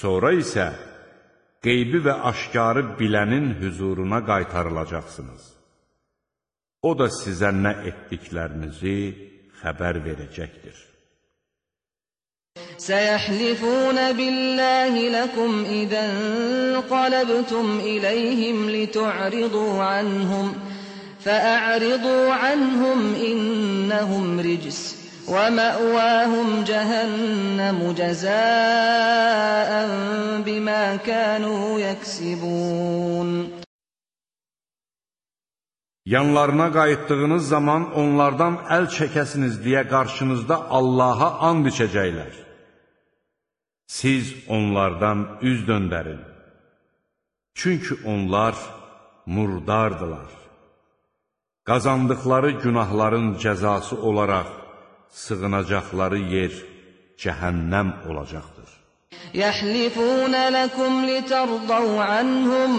Sonra isə qeybi və aşkarı bilənin hüzuruna qaytarılacaqsınız. O da sizə nə etdiklərinizi xəbər verəcəkdir. سيحلفون بالله لكم إذا انقلبتم إليهم لتعرضوا عنهم فأعرضوا عنهم إنهم رجس ومأواهم جهنم جزاء بما كانوا يكسبون Yanlarına qayıtdığınız zaman onlardan əl çəkəsiniz deyə qarşınızda Allaha and içəcəklər. Siz onlardan üz döndərin. Çünki onlar murdardılar. Qazandıqları günahların cəzası olaraq sığınacaqları yer cəhənnəm olacaqdır. Yəhlifun lakum litardaw anhum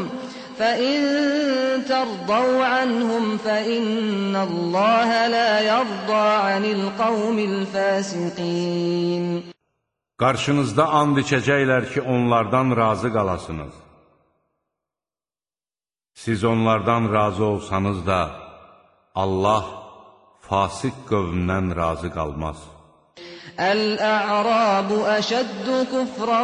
fa in tardaw anhum fa innallaha la yarda anil qawmil fasiqin Qarşınızda and içəcəklər ki onlardan razı qalasınız. Siz onlardan razı olsanız da Allah fasik qövmdən razı qalmaz. الأعراب أشد كفرا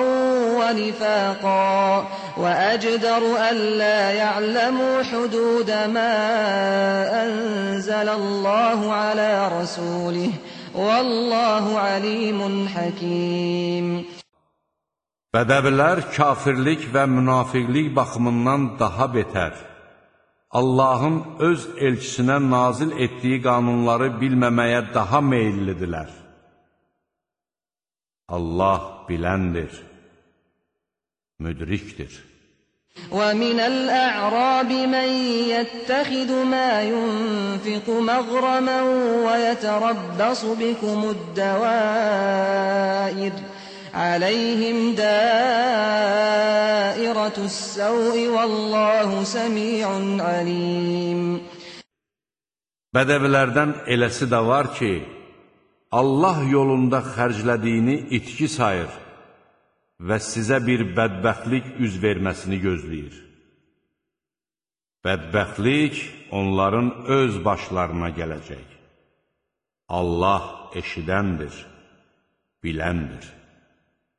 ونفاقا وأجدر ألا يعلموا حدود ما أنزل الله على رسوله والله عليم حكيم Bədəvilər kafirlik və münafiqlik baxımından daha betər. Allahın öz elçisinə nazil etdiyi qanunları bilməməyə daha meyillidirlər. Allah biləndir, müdrikdir. ومن الأعراب من يتخذ ما ينفق مغرما ويتربص بكم الدوائر عليهم دائرة السوء والله سميع عليم Bədəvilərdən eləsi də var ki, Allah yolunda xərclədiyini itki sayır və sizə bir bədbəxtlik üz verməsini gözləyir. Bədbəxtlik onların öz başlarına gələcək. Allah eşidəndir, biləndir.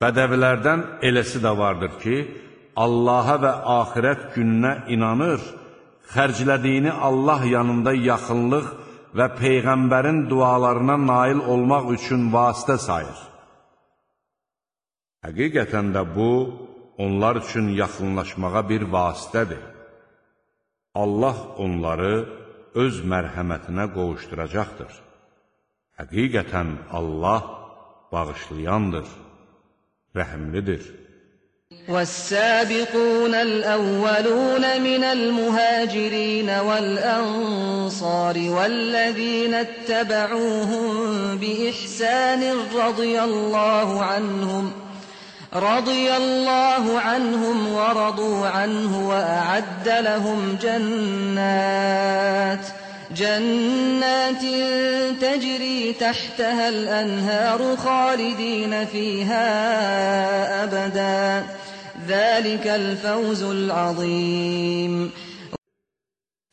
Bədəvilərdən eləsi də vardır ki, Allaha və axirət gününə inanır, xərclədiyini Allah yanında yaxınlıq və Peyğəmbərin dualarına nail olmaq üçün vasitə sayır. Həqiqətən də bu, onlar üçün yaxınlaşmağa bir vasitədir. Allah onları öz mərhəmətinə qovuşduracaqdır. Həqiqətən Allah bağışlayandır, rəhimlidir. والسابقون الأولون من المهاجرين والأنصار والذين اتبعوهم بإحسان رضي الله عنهم رضي الله عنهم ورضوا عنه وأعد لهم جنات جنات تجري تحتها الأنهار خالدين فيها أبدا ذلك الفوز العظيم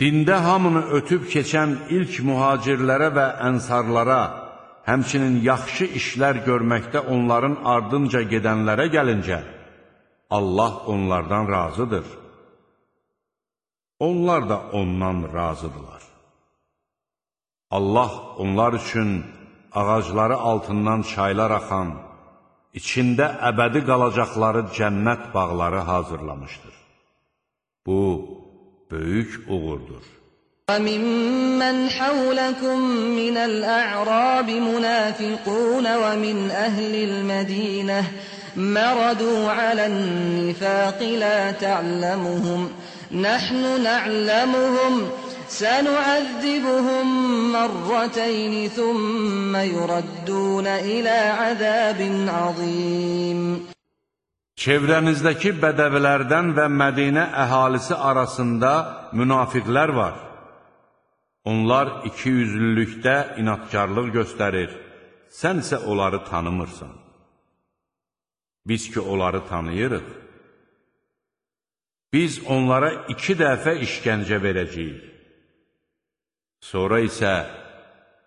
Dində hamını ötüb keçən ilk mühacirlərə və ənsarlara, həmçinin yaxşı işlər görməkdə onların ardınca gedənlərə gəlincə, Allah onlardan razıdır. Onlar da ondan razıdırlar. Allah onlar üçün ağacları altından çaylar axan, içində əbədi qalacaqları cənnət bağları hazırlamışdır. Bu, böyük uğurdur. وممن حولكم من الأعراب منافقون ومن أهل المدينة مردوا على النفاق لا تعلمهم نحن نعلمهم سنعذبهم مرتين ثم يردون إلى عذاب عظيم Çevrənizdəki bədəvilərdən və Mədinə əhalisi arasında münafiqlər var. Onlar iki yüzlülükdə inatkarlıq göstərir, sən isə onları tanımırsan. Biz ki, onları tanıyırıq. Biz onlara iki dəfə işgəncə verəcəyik. Sonra isə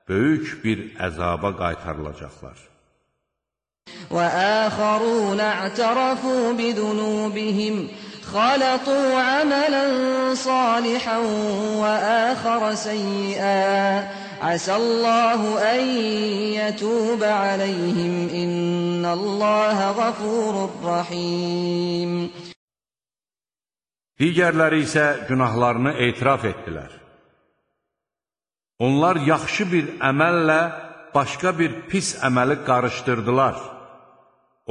böyük bir əzaba qaytarılacaqlar. وآخرون اعترفوا بذنوبهم خلطوا عملا صالحا وآخر سيئا عسى الله أن يتوب عليهم إن الله غفور رحيم Digərləri isə günahlarını etiraf etdilər. Onlar yaxşı bir əməllə başqa bir pis əməli qarışdırdılar.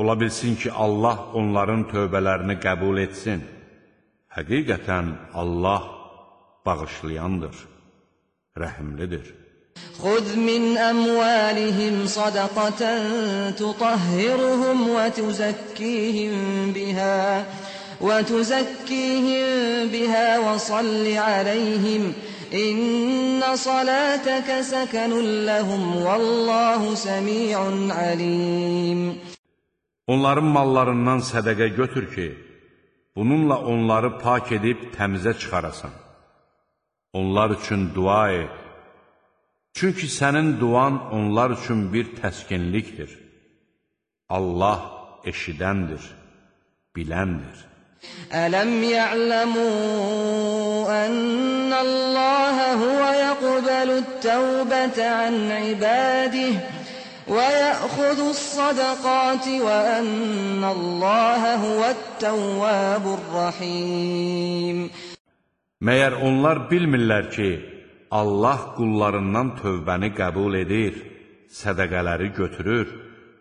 Ola bilsin ki, Allah onların tövbələrini qəbul etsin. Həqiqətən Allah bağışlayandır, rəhimlidir. خذ من أموالهم صدقة تطهرهم وتزكيهم بها وتزكيهم بها وصل عليهم إن صلاتك سكن لهم والله سميع عليم Onların mallarından sədəqə götür ki, bununla onları pak edib təmizə çıxarasan. Onlar üçün dua et. Çünki sənin duan onlar üçün bir təskinlikdir. Allah eşidəndir, biləndir. Ələm ya'ləmū ənəlləhə huvə yəqbəlü't-təvbətə ən ibadihi ويأخذ الصدقات وأن الله هو التواب الرحيم Məyər onlar bilmirlər ki, Allah qullarından tövbəni qəbul edir, sədəqələri götürür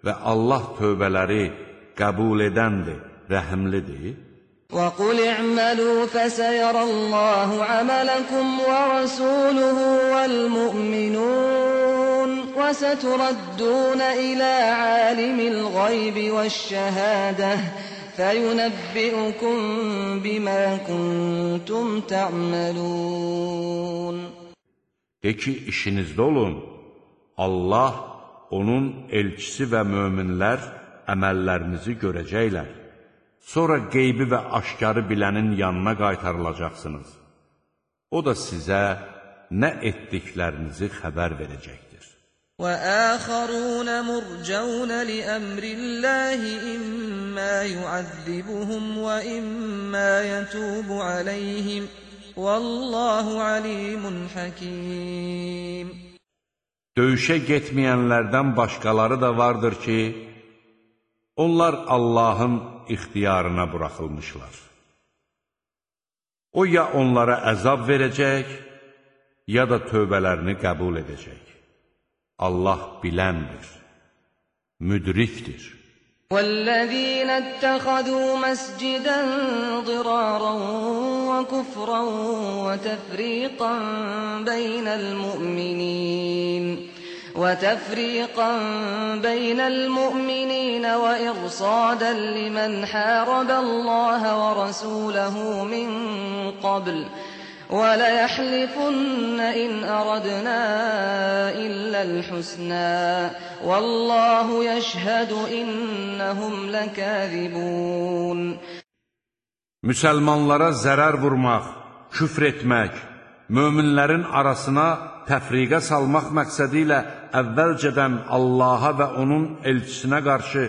və Allah tövbələri qəbul edəndir, rəhimlidir? وَقُلِ اعْمَلُوا فَسَيَرَى اللَّهُ عَمَلَكُمْ وَرَسُولُهُ وَالْمُؤْمِنُونَ وستردون إلى عالم الغيب والشهادة فينبئكم بما كنتم تعملون De ki, işinizdə olun, Allah, onun elçisi və möminlər əməllərinizi görəcəklər. Sonra qeybi və aşkarı bilənin yanına qaytarılacaqsınız. O da sizə nə etdiklərinizi xəbər verəcək. وآخرون مرجون لأمر الله إما يعذبهم وإما يتوب عليهم والله عليم حكيم Döyüşə getməyənlərdən başqaları da vardır ki, onlar Allahın ixtiyarına buraxılmışlar. O ya onlara əzab verəcək, ya da tövbələrini qəbul edəcək. Allah biləndir, müdrikdir. والذين اتخذوا مسجدا ضرارا وكفرا وتفريقا بين المؤمنين وتفريقا بين المؤمنين وإرصادا لمن حارب الله ورسوله من قبل ۖ وليحلفن إن أردنا إلا الحسنى والله يشهد إنهم لكاذبون. Müsəlmanlara zərər vurmaq, küfr etmək, möminlərin arasına təfriqə salmaq məqsədi ilə əvvəlcədən Allaha və onun elçisinə qarşı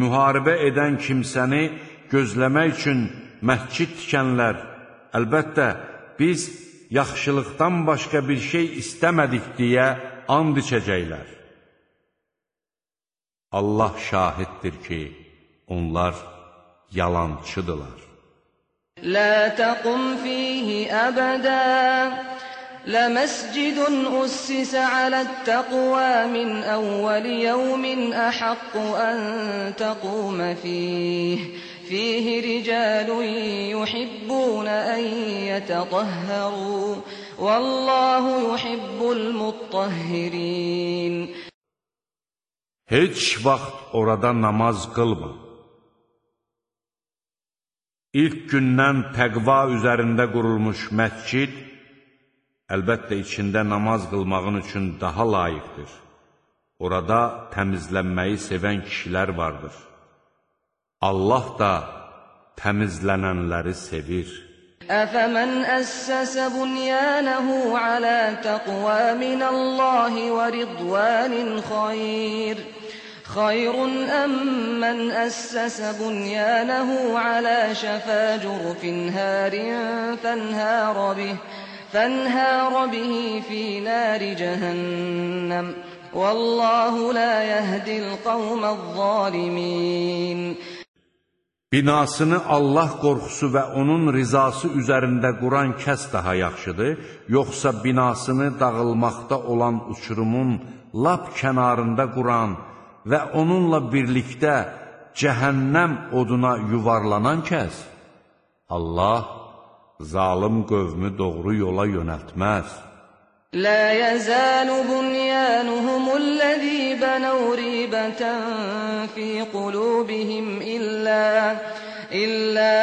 müharibə edən kimsəni gözləmək üçün məhcid tikənlər, əlbəttə, biz yaxşılıqdan başqa bir şey istəmədik deyə and içəcəklər. Allah şahiddir ki, onlar yalançıdırlar. La taqum fihi əbədən لمسجد أسس على التقوى من أول يوم أحق أن تقوم فيه فيه رجال يحبون أن يتطهروا والله يحب المطهرين Heç vaxt orada namaz qılma. İlk gündən təqva üzərində qurulmuş məscid, əlbəttə içində namaz qılmağın üçün daha layiqdir. Orada təmizlənməyi sevən kişilər vardır. Allah da təmizlənənləri sevir. أفمن أسس بنيانه على تقوى من الله ورضوان خير خير أم من أسس بنيانه على شفا جرف هار فانهار به فانهار به في نار جهنم والله لا يهدي القوم الظالمين Binasını Allah qorxusu və onun rizası üzərində quran kəs daha yaxşıdır, yoxsa binasını dağılmaqda olan uçurumun lap kənarında quran və onunla birlikdə cəhənnəm oduna yuvarlanan kəs? Allah zalim qövmü doğru yola yönəltməz. Lə yəzəlu bunyanuhumul ləzî bənəv ribətən fī qulubihim illə illə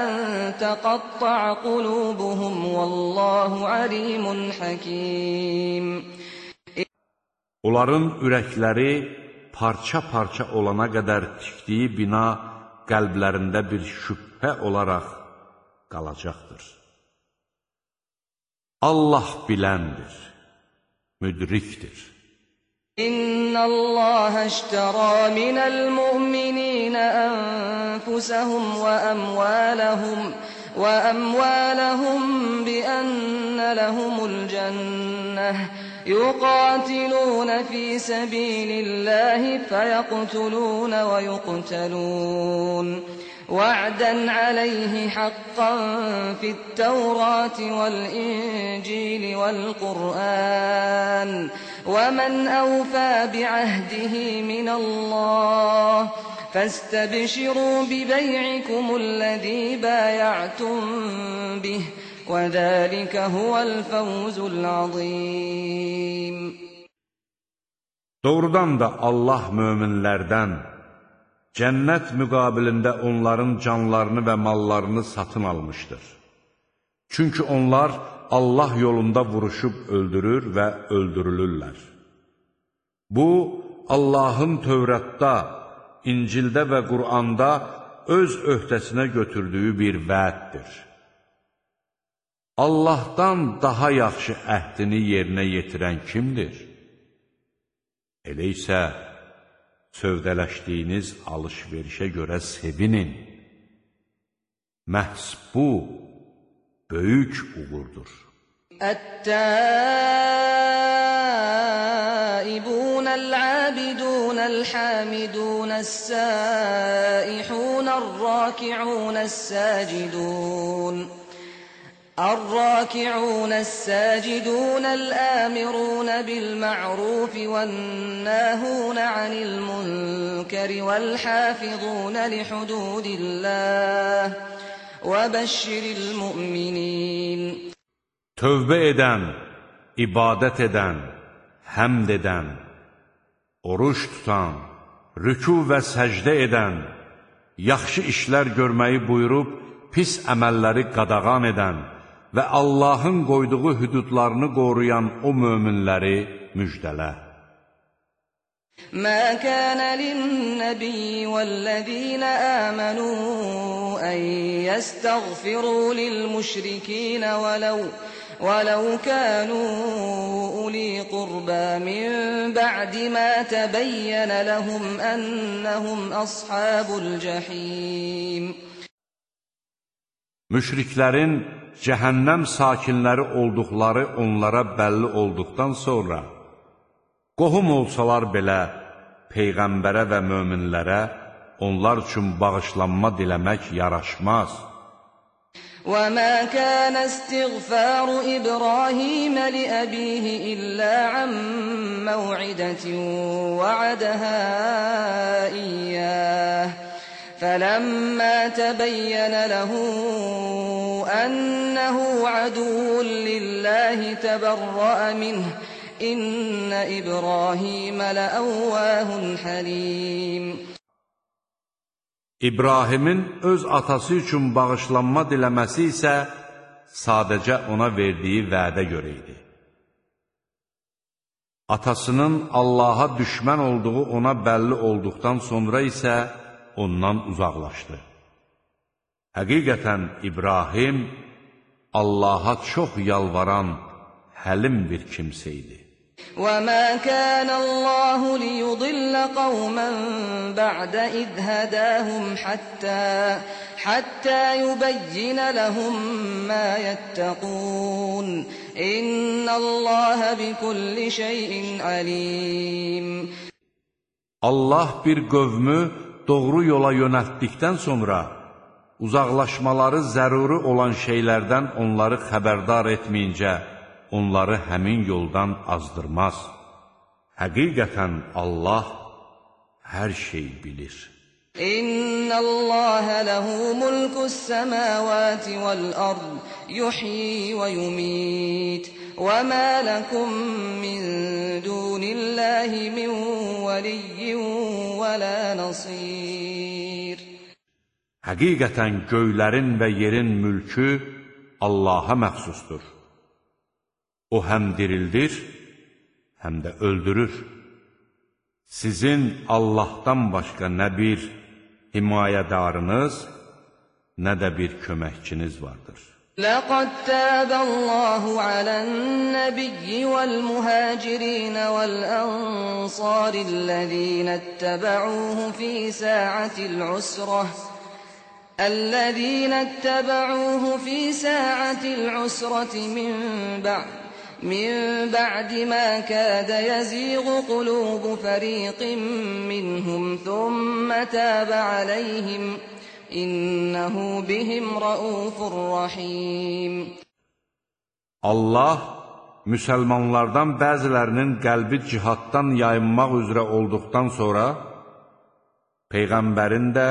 ən təqatta'a qulubuhum vallahu alimun hakim. Onların ürəkləri parça-parça olana qədər tikdiyi bina qəlblərində bir şübhə olaraq qalacaqdır. Allah biləndir, müdrikdir. Allah əştəra minəl müminin ənfusəhum və əmvələhum və əmvələhum bi ənnə ləhumul cənnəh yuqatilunə في səbilillahi fəyəqtulunə və yuqtəlunə وعدا عليه حقا في التوراة والإنجيل والقرآن ومن أوفى بعهده من الله فاستبشروا ببيعكم الذي بايعتم به وذلك هو الفوز العظيم Doğrudan da Allah möminlərdən cənnət müqabilində onların canlarını və mallarını satın almışdır. Çünki onlar Allah yolunda vuruşub öldürür və öldürülürlər. Bu, Allahın Tövrətdə, İncildə və Quranda öz öhdəsinə götürdüyü bir vəddir. Allahdan daha yaxşı əhdini yerinə yetirən kimdir? Elə isə sövdələşdiyiniz alış-verişə görə sevinin. Məhz bu, böyük uğurdur. التائبون العابدون الحامدون السائحون الراكعون الساجدون الراكعون الساجدون الآمرون بالمعروف والناهون عن المنكر والحافظون لحدود الله وبشر المؤمنين Tövbə edən, ibadət edən, həmd edən, oruç tutan, rükû və səcdə edən, yaxşı işlər görməyi buyurub, pis əməlləri qadağan edən və Allahın qoyduğu hüdudlarını qoruyan o möminləri müjdələ. ما كان للنبي والذين آمنوا أن يستغفروا للمشركين ولو ولو كانوا أولي قربى من بعد ما تبين لهم أنهم أصحاب الجحيم Müşriklərin cəhənnəm sakinləri olduqları onlara bəlli olduqdan sonra, qohum olsalar belə Peyğəmbərə və möminlərə onlar üçün bağışlanma diləmək yaraşmaz. وما كان استغفار إبراهيم لأبيه إلا عن موعدة وعدها إياه فلما تبين له أنه عدو لله تبرأ منه إن إبراهيم لأواه حليم İbrahimin öz atası üçün bağışlanma diləməsi isə sadəcə ona verdiyi vədə görə idi. Atasının Allaha düşmən olduğu ona bəlli olduqdan sonra isə ondan uzaqlaşdı. Həqiqətən İbrahim Allaha çox yalvaran, həlim bir kimsə idi. وما كان الله ليضل قوما بعد إذ هداهم حتى حتى يبين لهم ما يتقون إن الله بكل شيء عليم Allah bir qövmü doğru yola yönəltdikdən sonra uzaqlaşmaları zəruri olan şeylərdən onları xəbərdar etməyincə onları həmin yoldan azdırmaz. Həqiqətən Allah hər şey bilir. İnnallaha lehu mulkus semawati vel ard yuhyi ve yumit ma lekum min dunillahi min veliyyin ve la nasir Həqiqətən göylərin və yerin mülkü Allaha məxsusdur. O həm dirildir, həm də öldürür. Sizin Allahdan başqa nə bir himayədarınız, nə də bir köməkçiniz vardır. لقد تاب الله على النبي والمهاجرين والأنصار الذين اتبعوه في ساعة العسرة الذين اتبعوه في ساعة العسرة من بعد من بعد ما كاد يزيغ قلوب فريق منهم ثم تاب عليهم. İnnehu bihim raufur rahim. Allah müsəlmanlardan bəzilərinin qəlbi cihaddan yayınmaq üzrə olduqdan sonra peyğəmbərin də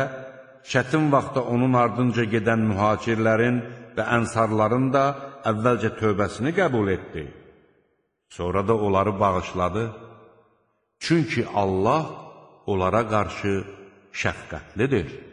çətin vaxtda onun ardınca gedən mühacirlərin və ənsarların da əvvəlcə tövbəsini qəbul etdi. Sonra da onları bağışladı. Çünki Allah onlara qarşı şəfqətlidir.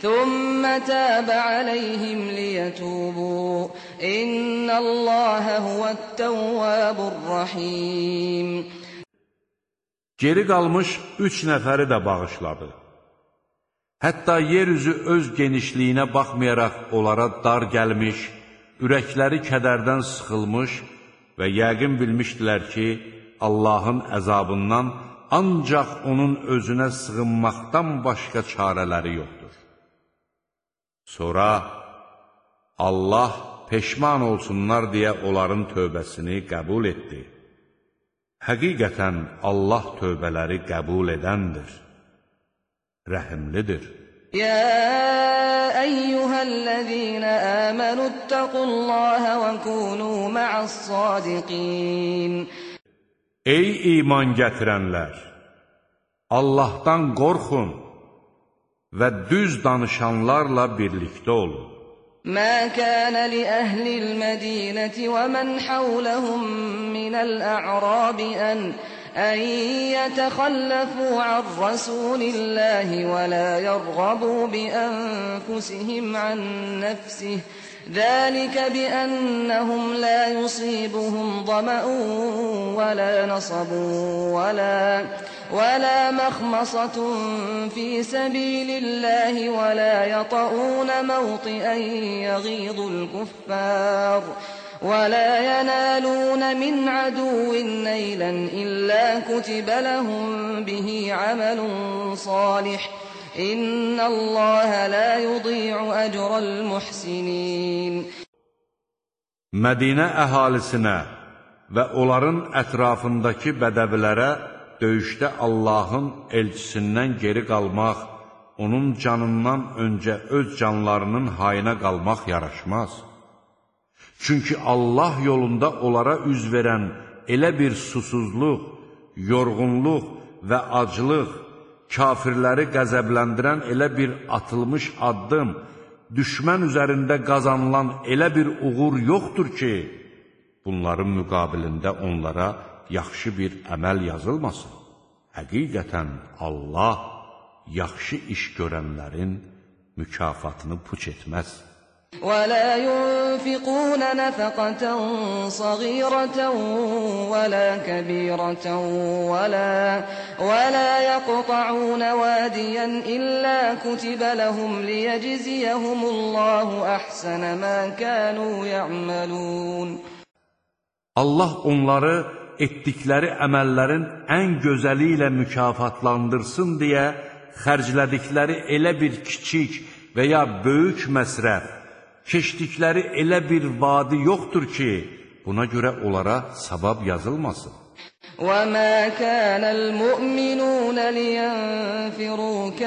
ثم تاب عليهم ليتوبوا إن الله هو التواب الرحيم Geri qalmış üç nəfəri də bağışladı. Hətta yer üzü öz genişliyinə baxmayaraq onlara dar gəlmiş, ürəkləri kədərdən sıxılmış və yəqin bilmişdilər ki, Allahın əzabından ancaq onun özünə sığınmaqdan başqa çarələri yoxdur. Sonra Allah peşman olsunlar deyə onların tövbəsini qəbul etdi. Həqiqətən Allah tövbələri qəbul edəndir, rəhimlidir. يا أيها الذين آمنوا اتقوا الله وكونوا مع الصادقين Ey iman gətirənlər! Allahdan qorxun və düz danışanlarla birlikdə olun. ما كان لأهل المدينة ومن حولهم من الأعراب أن أن يتخلفوا عن رسول الله ولا يرغبوا بأنفسهم عن نفسه ذلك بأنهم لا يصيبهم ظمأ ولا نصب ولا ولا مخمصة في سبيل الله ولا يطؤون موطئا يغيظ الكفار ولا ينالون من عدو نيلا إلا كتب لهم به عمل صالح إن الله لا يضيع أجر المحسنين. Mədinə əhalisinə və onların ətrafındakı bədəvilərə döyüşdə Allahın elçisindən geri qalmaq, onun canından öncə öz canlarının hayına qalmaq yaraşmaz. Çünki Allah yolunda onlara üz verən elə bir susuzluq, yorğunluq və aclıq, kafirləri qəzəbləndirən elə bir atılmış addım, düşmən üzərində qazanılan elə bir uğur yoxdur ki, bunların müqabilində onlara yaxşı bir əməl yazılmasın. Həqiqətən Allah yaxşı iş görənlərin mükafatını puç etməz. ولا ينفقون نفقة صغيرة ولا كبيرة ولا ولا يقطعون واديا إلا كتب لهم ليجزيهم الله أحسن ما كانوا يعملون Allah onları etdikləri əməllərin ən gözəli ilə mükafatlandırsın deyə xərclədikləri elə bir kiçik və ya böyük məsrəf, keçdikləri elə bir vadi yoxdur ki, buna görə onlara savab yazılmasın. وما كان المؤمنون لينفروا كافة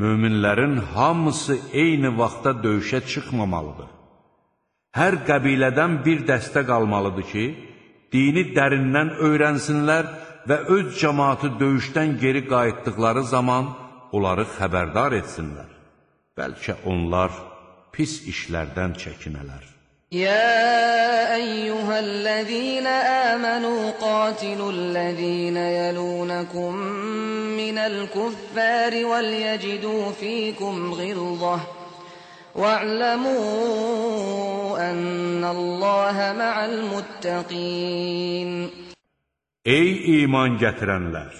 Möminlərin hamısı eyni vaxtda döyüşə çıxmamalıdır. Hər qəbilədən bir dəstə qalmalıdır ki, dini dərindən öyrənsinlər və öz cəmaatı döyüşdən geri qayıtdıqları zaman onları xəbərdar etsinlər. Bəlkə onlar pis işlərdən çəkinələr. يا أيها الذين آمنوا قاتلوا الذين يلونكم من الكفار وليجدوا فيكم غلظة واعلموا أن الله مع المتقين Ey iman gətirənlər!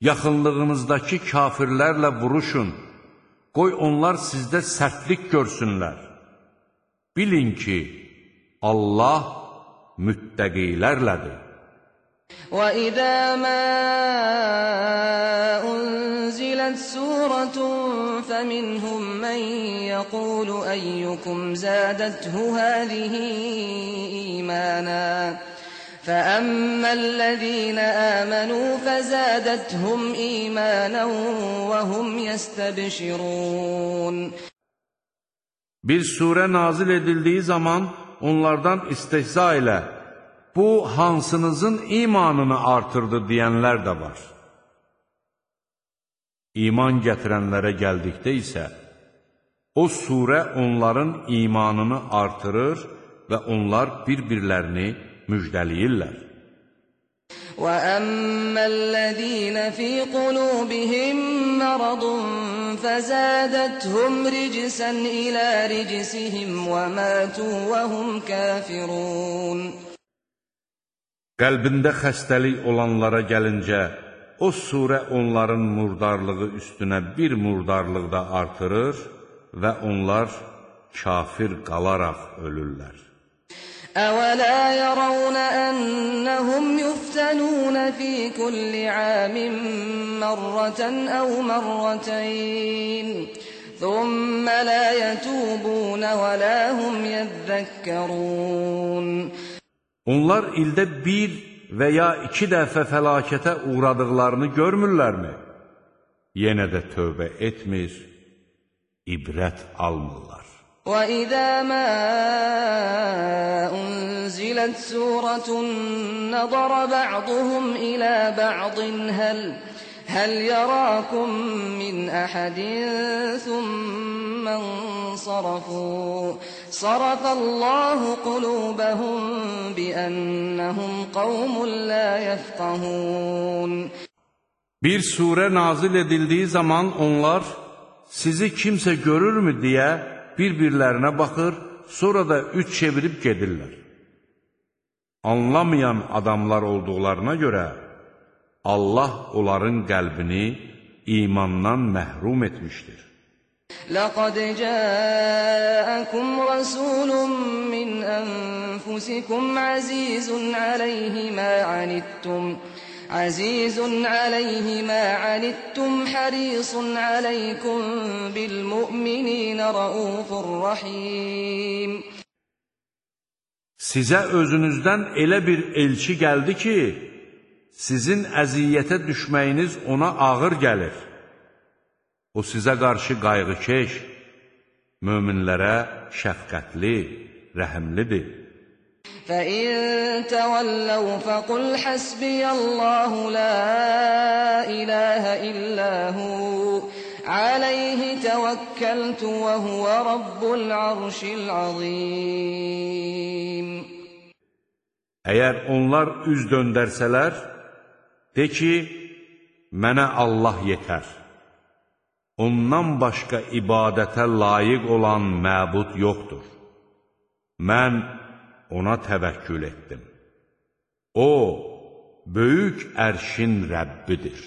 Yaxınlığınızdakı kafirlərlə vuruşun, qoy onlar sizdə sərtlik görsünlər. Bilin ki, Allah müttəqilərlədir. وإذا ما أنزلت سورة فمنهم من يقول أيكم زادته هذه إيمانا فأما الذين آمنوا فزادتهم إيمانا وهم يستبشرون Bir surə nazil edildiği zaman onlardan istehza ilə bu hansınızın imanını artırdı deyənlər də var. İman gətirənlərə gəldikdə isə, o surə onların imanını artırır və onlar bir-birlərini müjdəliyirlər. وأما الذين في قلوبهم مرض فزادتهم رجسا إلى رجسهم وماتوا وهم كافرون Qəlbində xəstəlik olanlara gəlincə, o surə onların murdarlığı üstünə bir murdarlıq da artırır və onlar kafir qalaraq ölürlər. أولا يرون أنهم يفتنون في كل عام مرة أو مرتين ثم لا يتوبون ولا هم يذكرون Onlar ildə bir və ya iki dəfə fəlakətə uğradıqlarını görmürlərmi? Yenə də tövbə etmir, ibrət almırlar. وَإِذَا مَا أُنزِلَتْ سُورَةٌ نَظَرَ بَعْضُهُمْ إِلَى بَعْضٍ هَلْ هل يراكم من أحد ثم انصرفوا صرف الله قلوبهم بأنهم قوم لا يفقهون Bir surə nazil edildiyi zaman onlar sizi kimsə görürmü deyə bir-birlərinə baxır, sonra da üç çevirib gedirlər. Anlamayan adamlar olduqlarına görə Allah onların qəlbini imandan məhrum etmişdir. لقد جاءكم رسول من أنفسكم عزيز عليه ما عنتم عزيز عليه ما عنتم حريص عليكم بالمؤمنين رؤوف رحيم Sizə özünüzdən elə bir elçi gəldi ki, sizin əziyyətə düşməyiniz ona ağır gəlir. O sizə qarşı qayğıkeş, möminlərə şəfqətli, rəhəmlidir. فَإِن تَوَلَّوْا فَقُلْ حَسْبِيَ اللَّهُ لَا إِلَٰهَ إِلَّا هُوَ عَلَيْهِ تَوَكَّلْتُ وَهُوَ رَبُّ الْعَرْشِ الْعَظِيمِ Əgər onlar üz döndərsələr, de ki, mənə Allah yetər. Ondan başqa ibadətə layiq olan məbud yoxdur. Mən ona təvəkkül etdim. O, böyük ərşin Rəbbidir.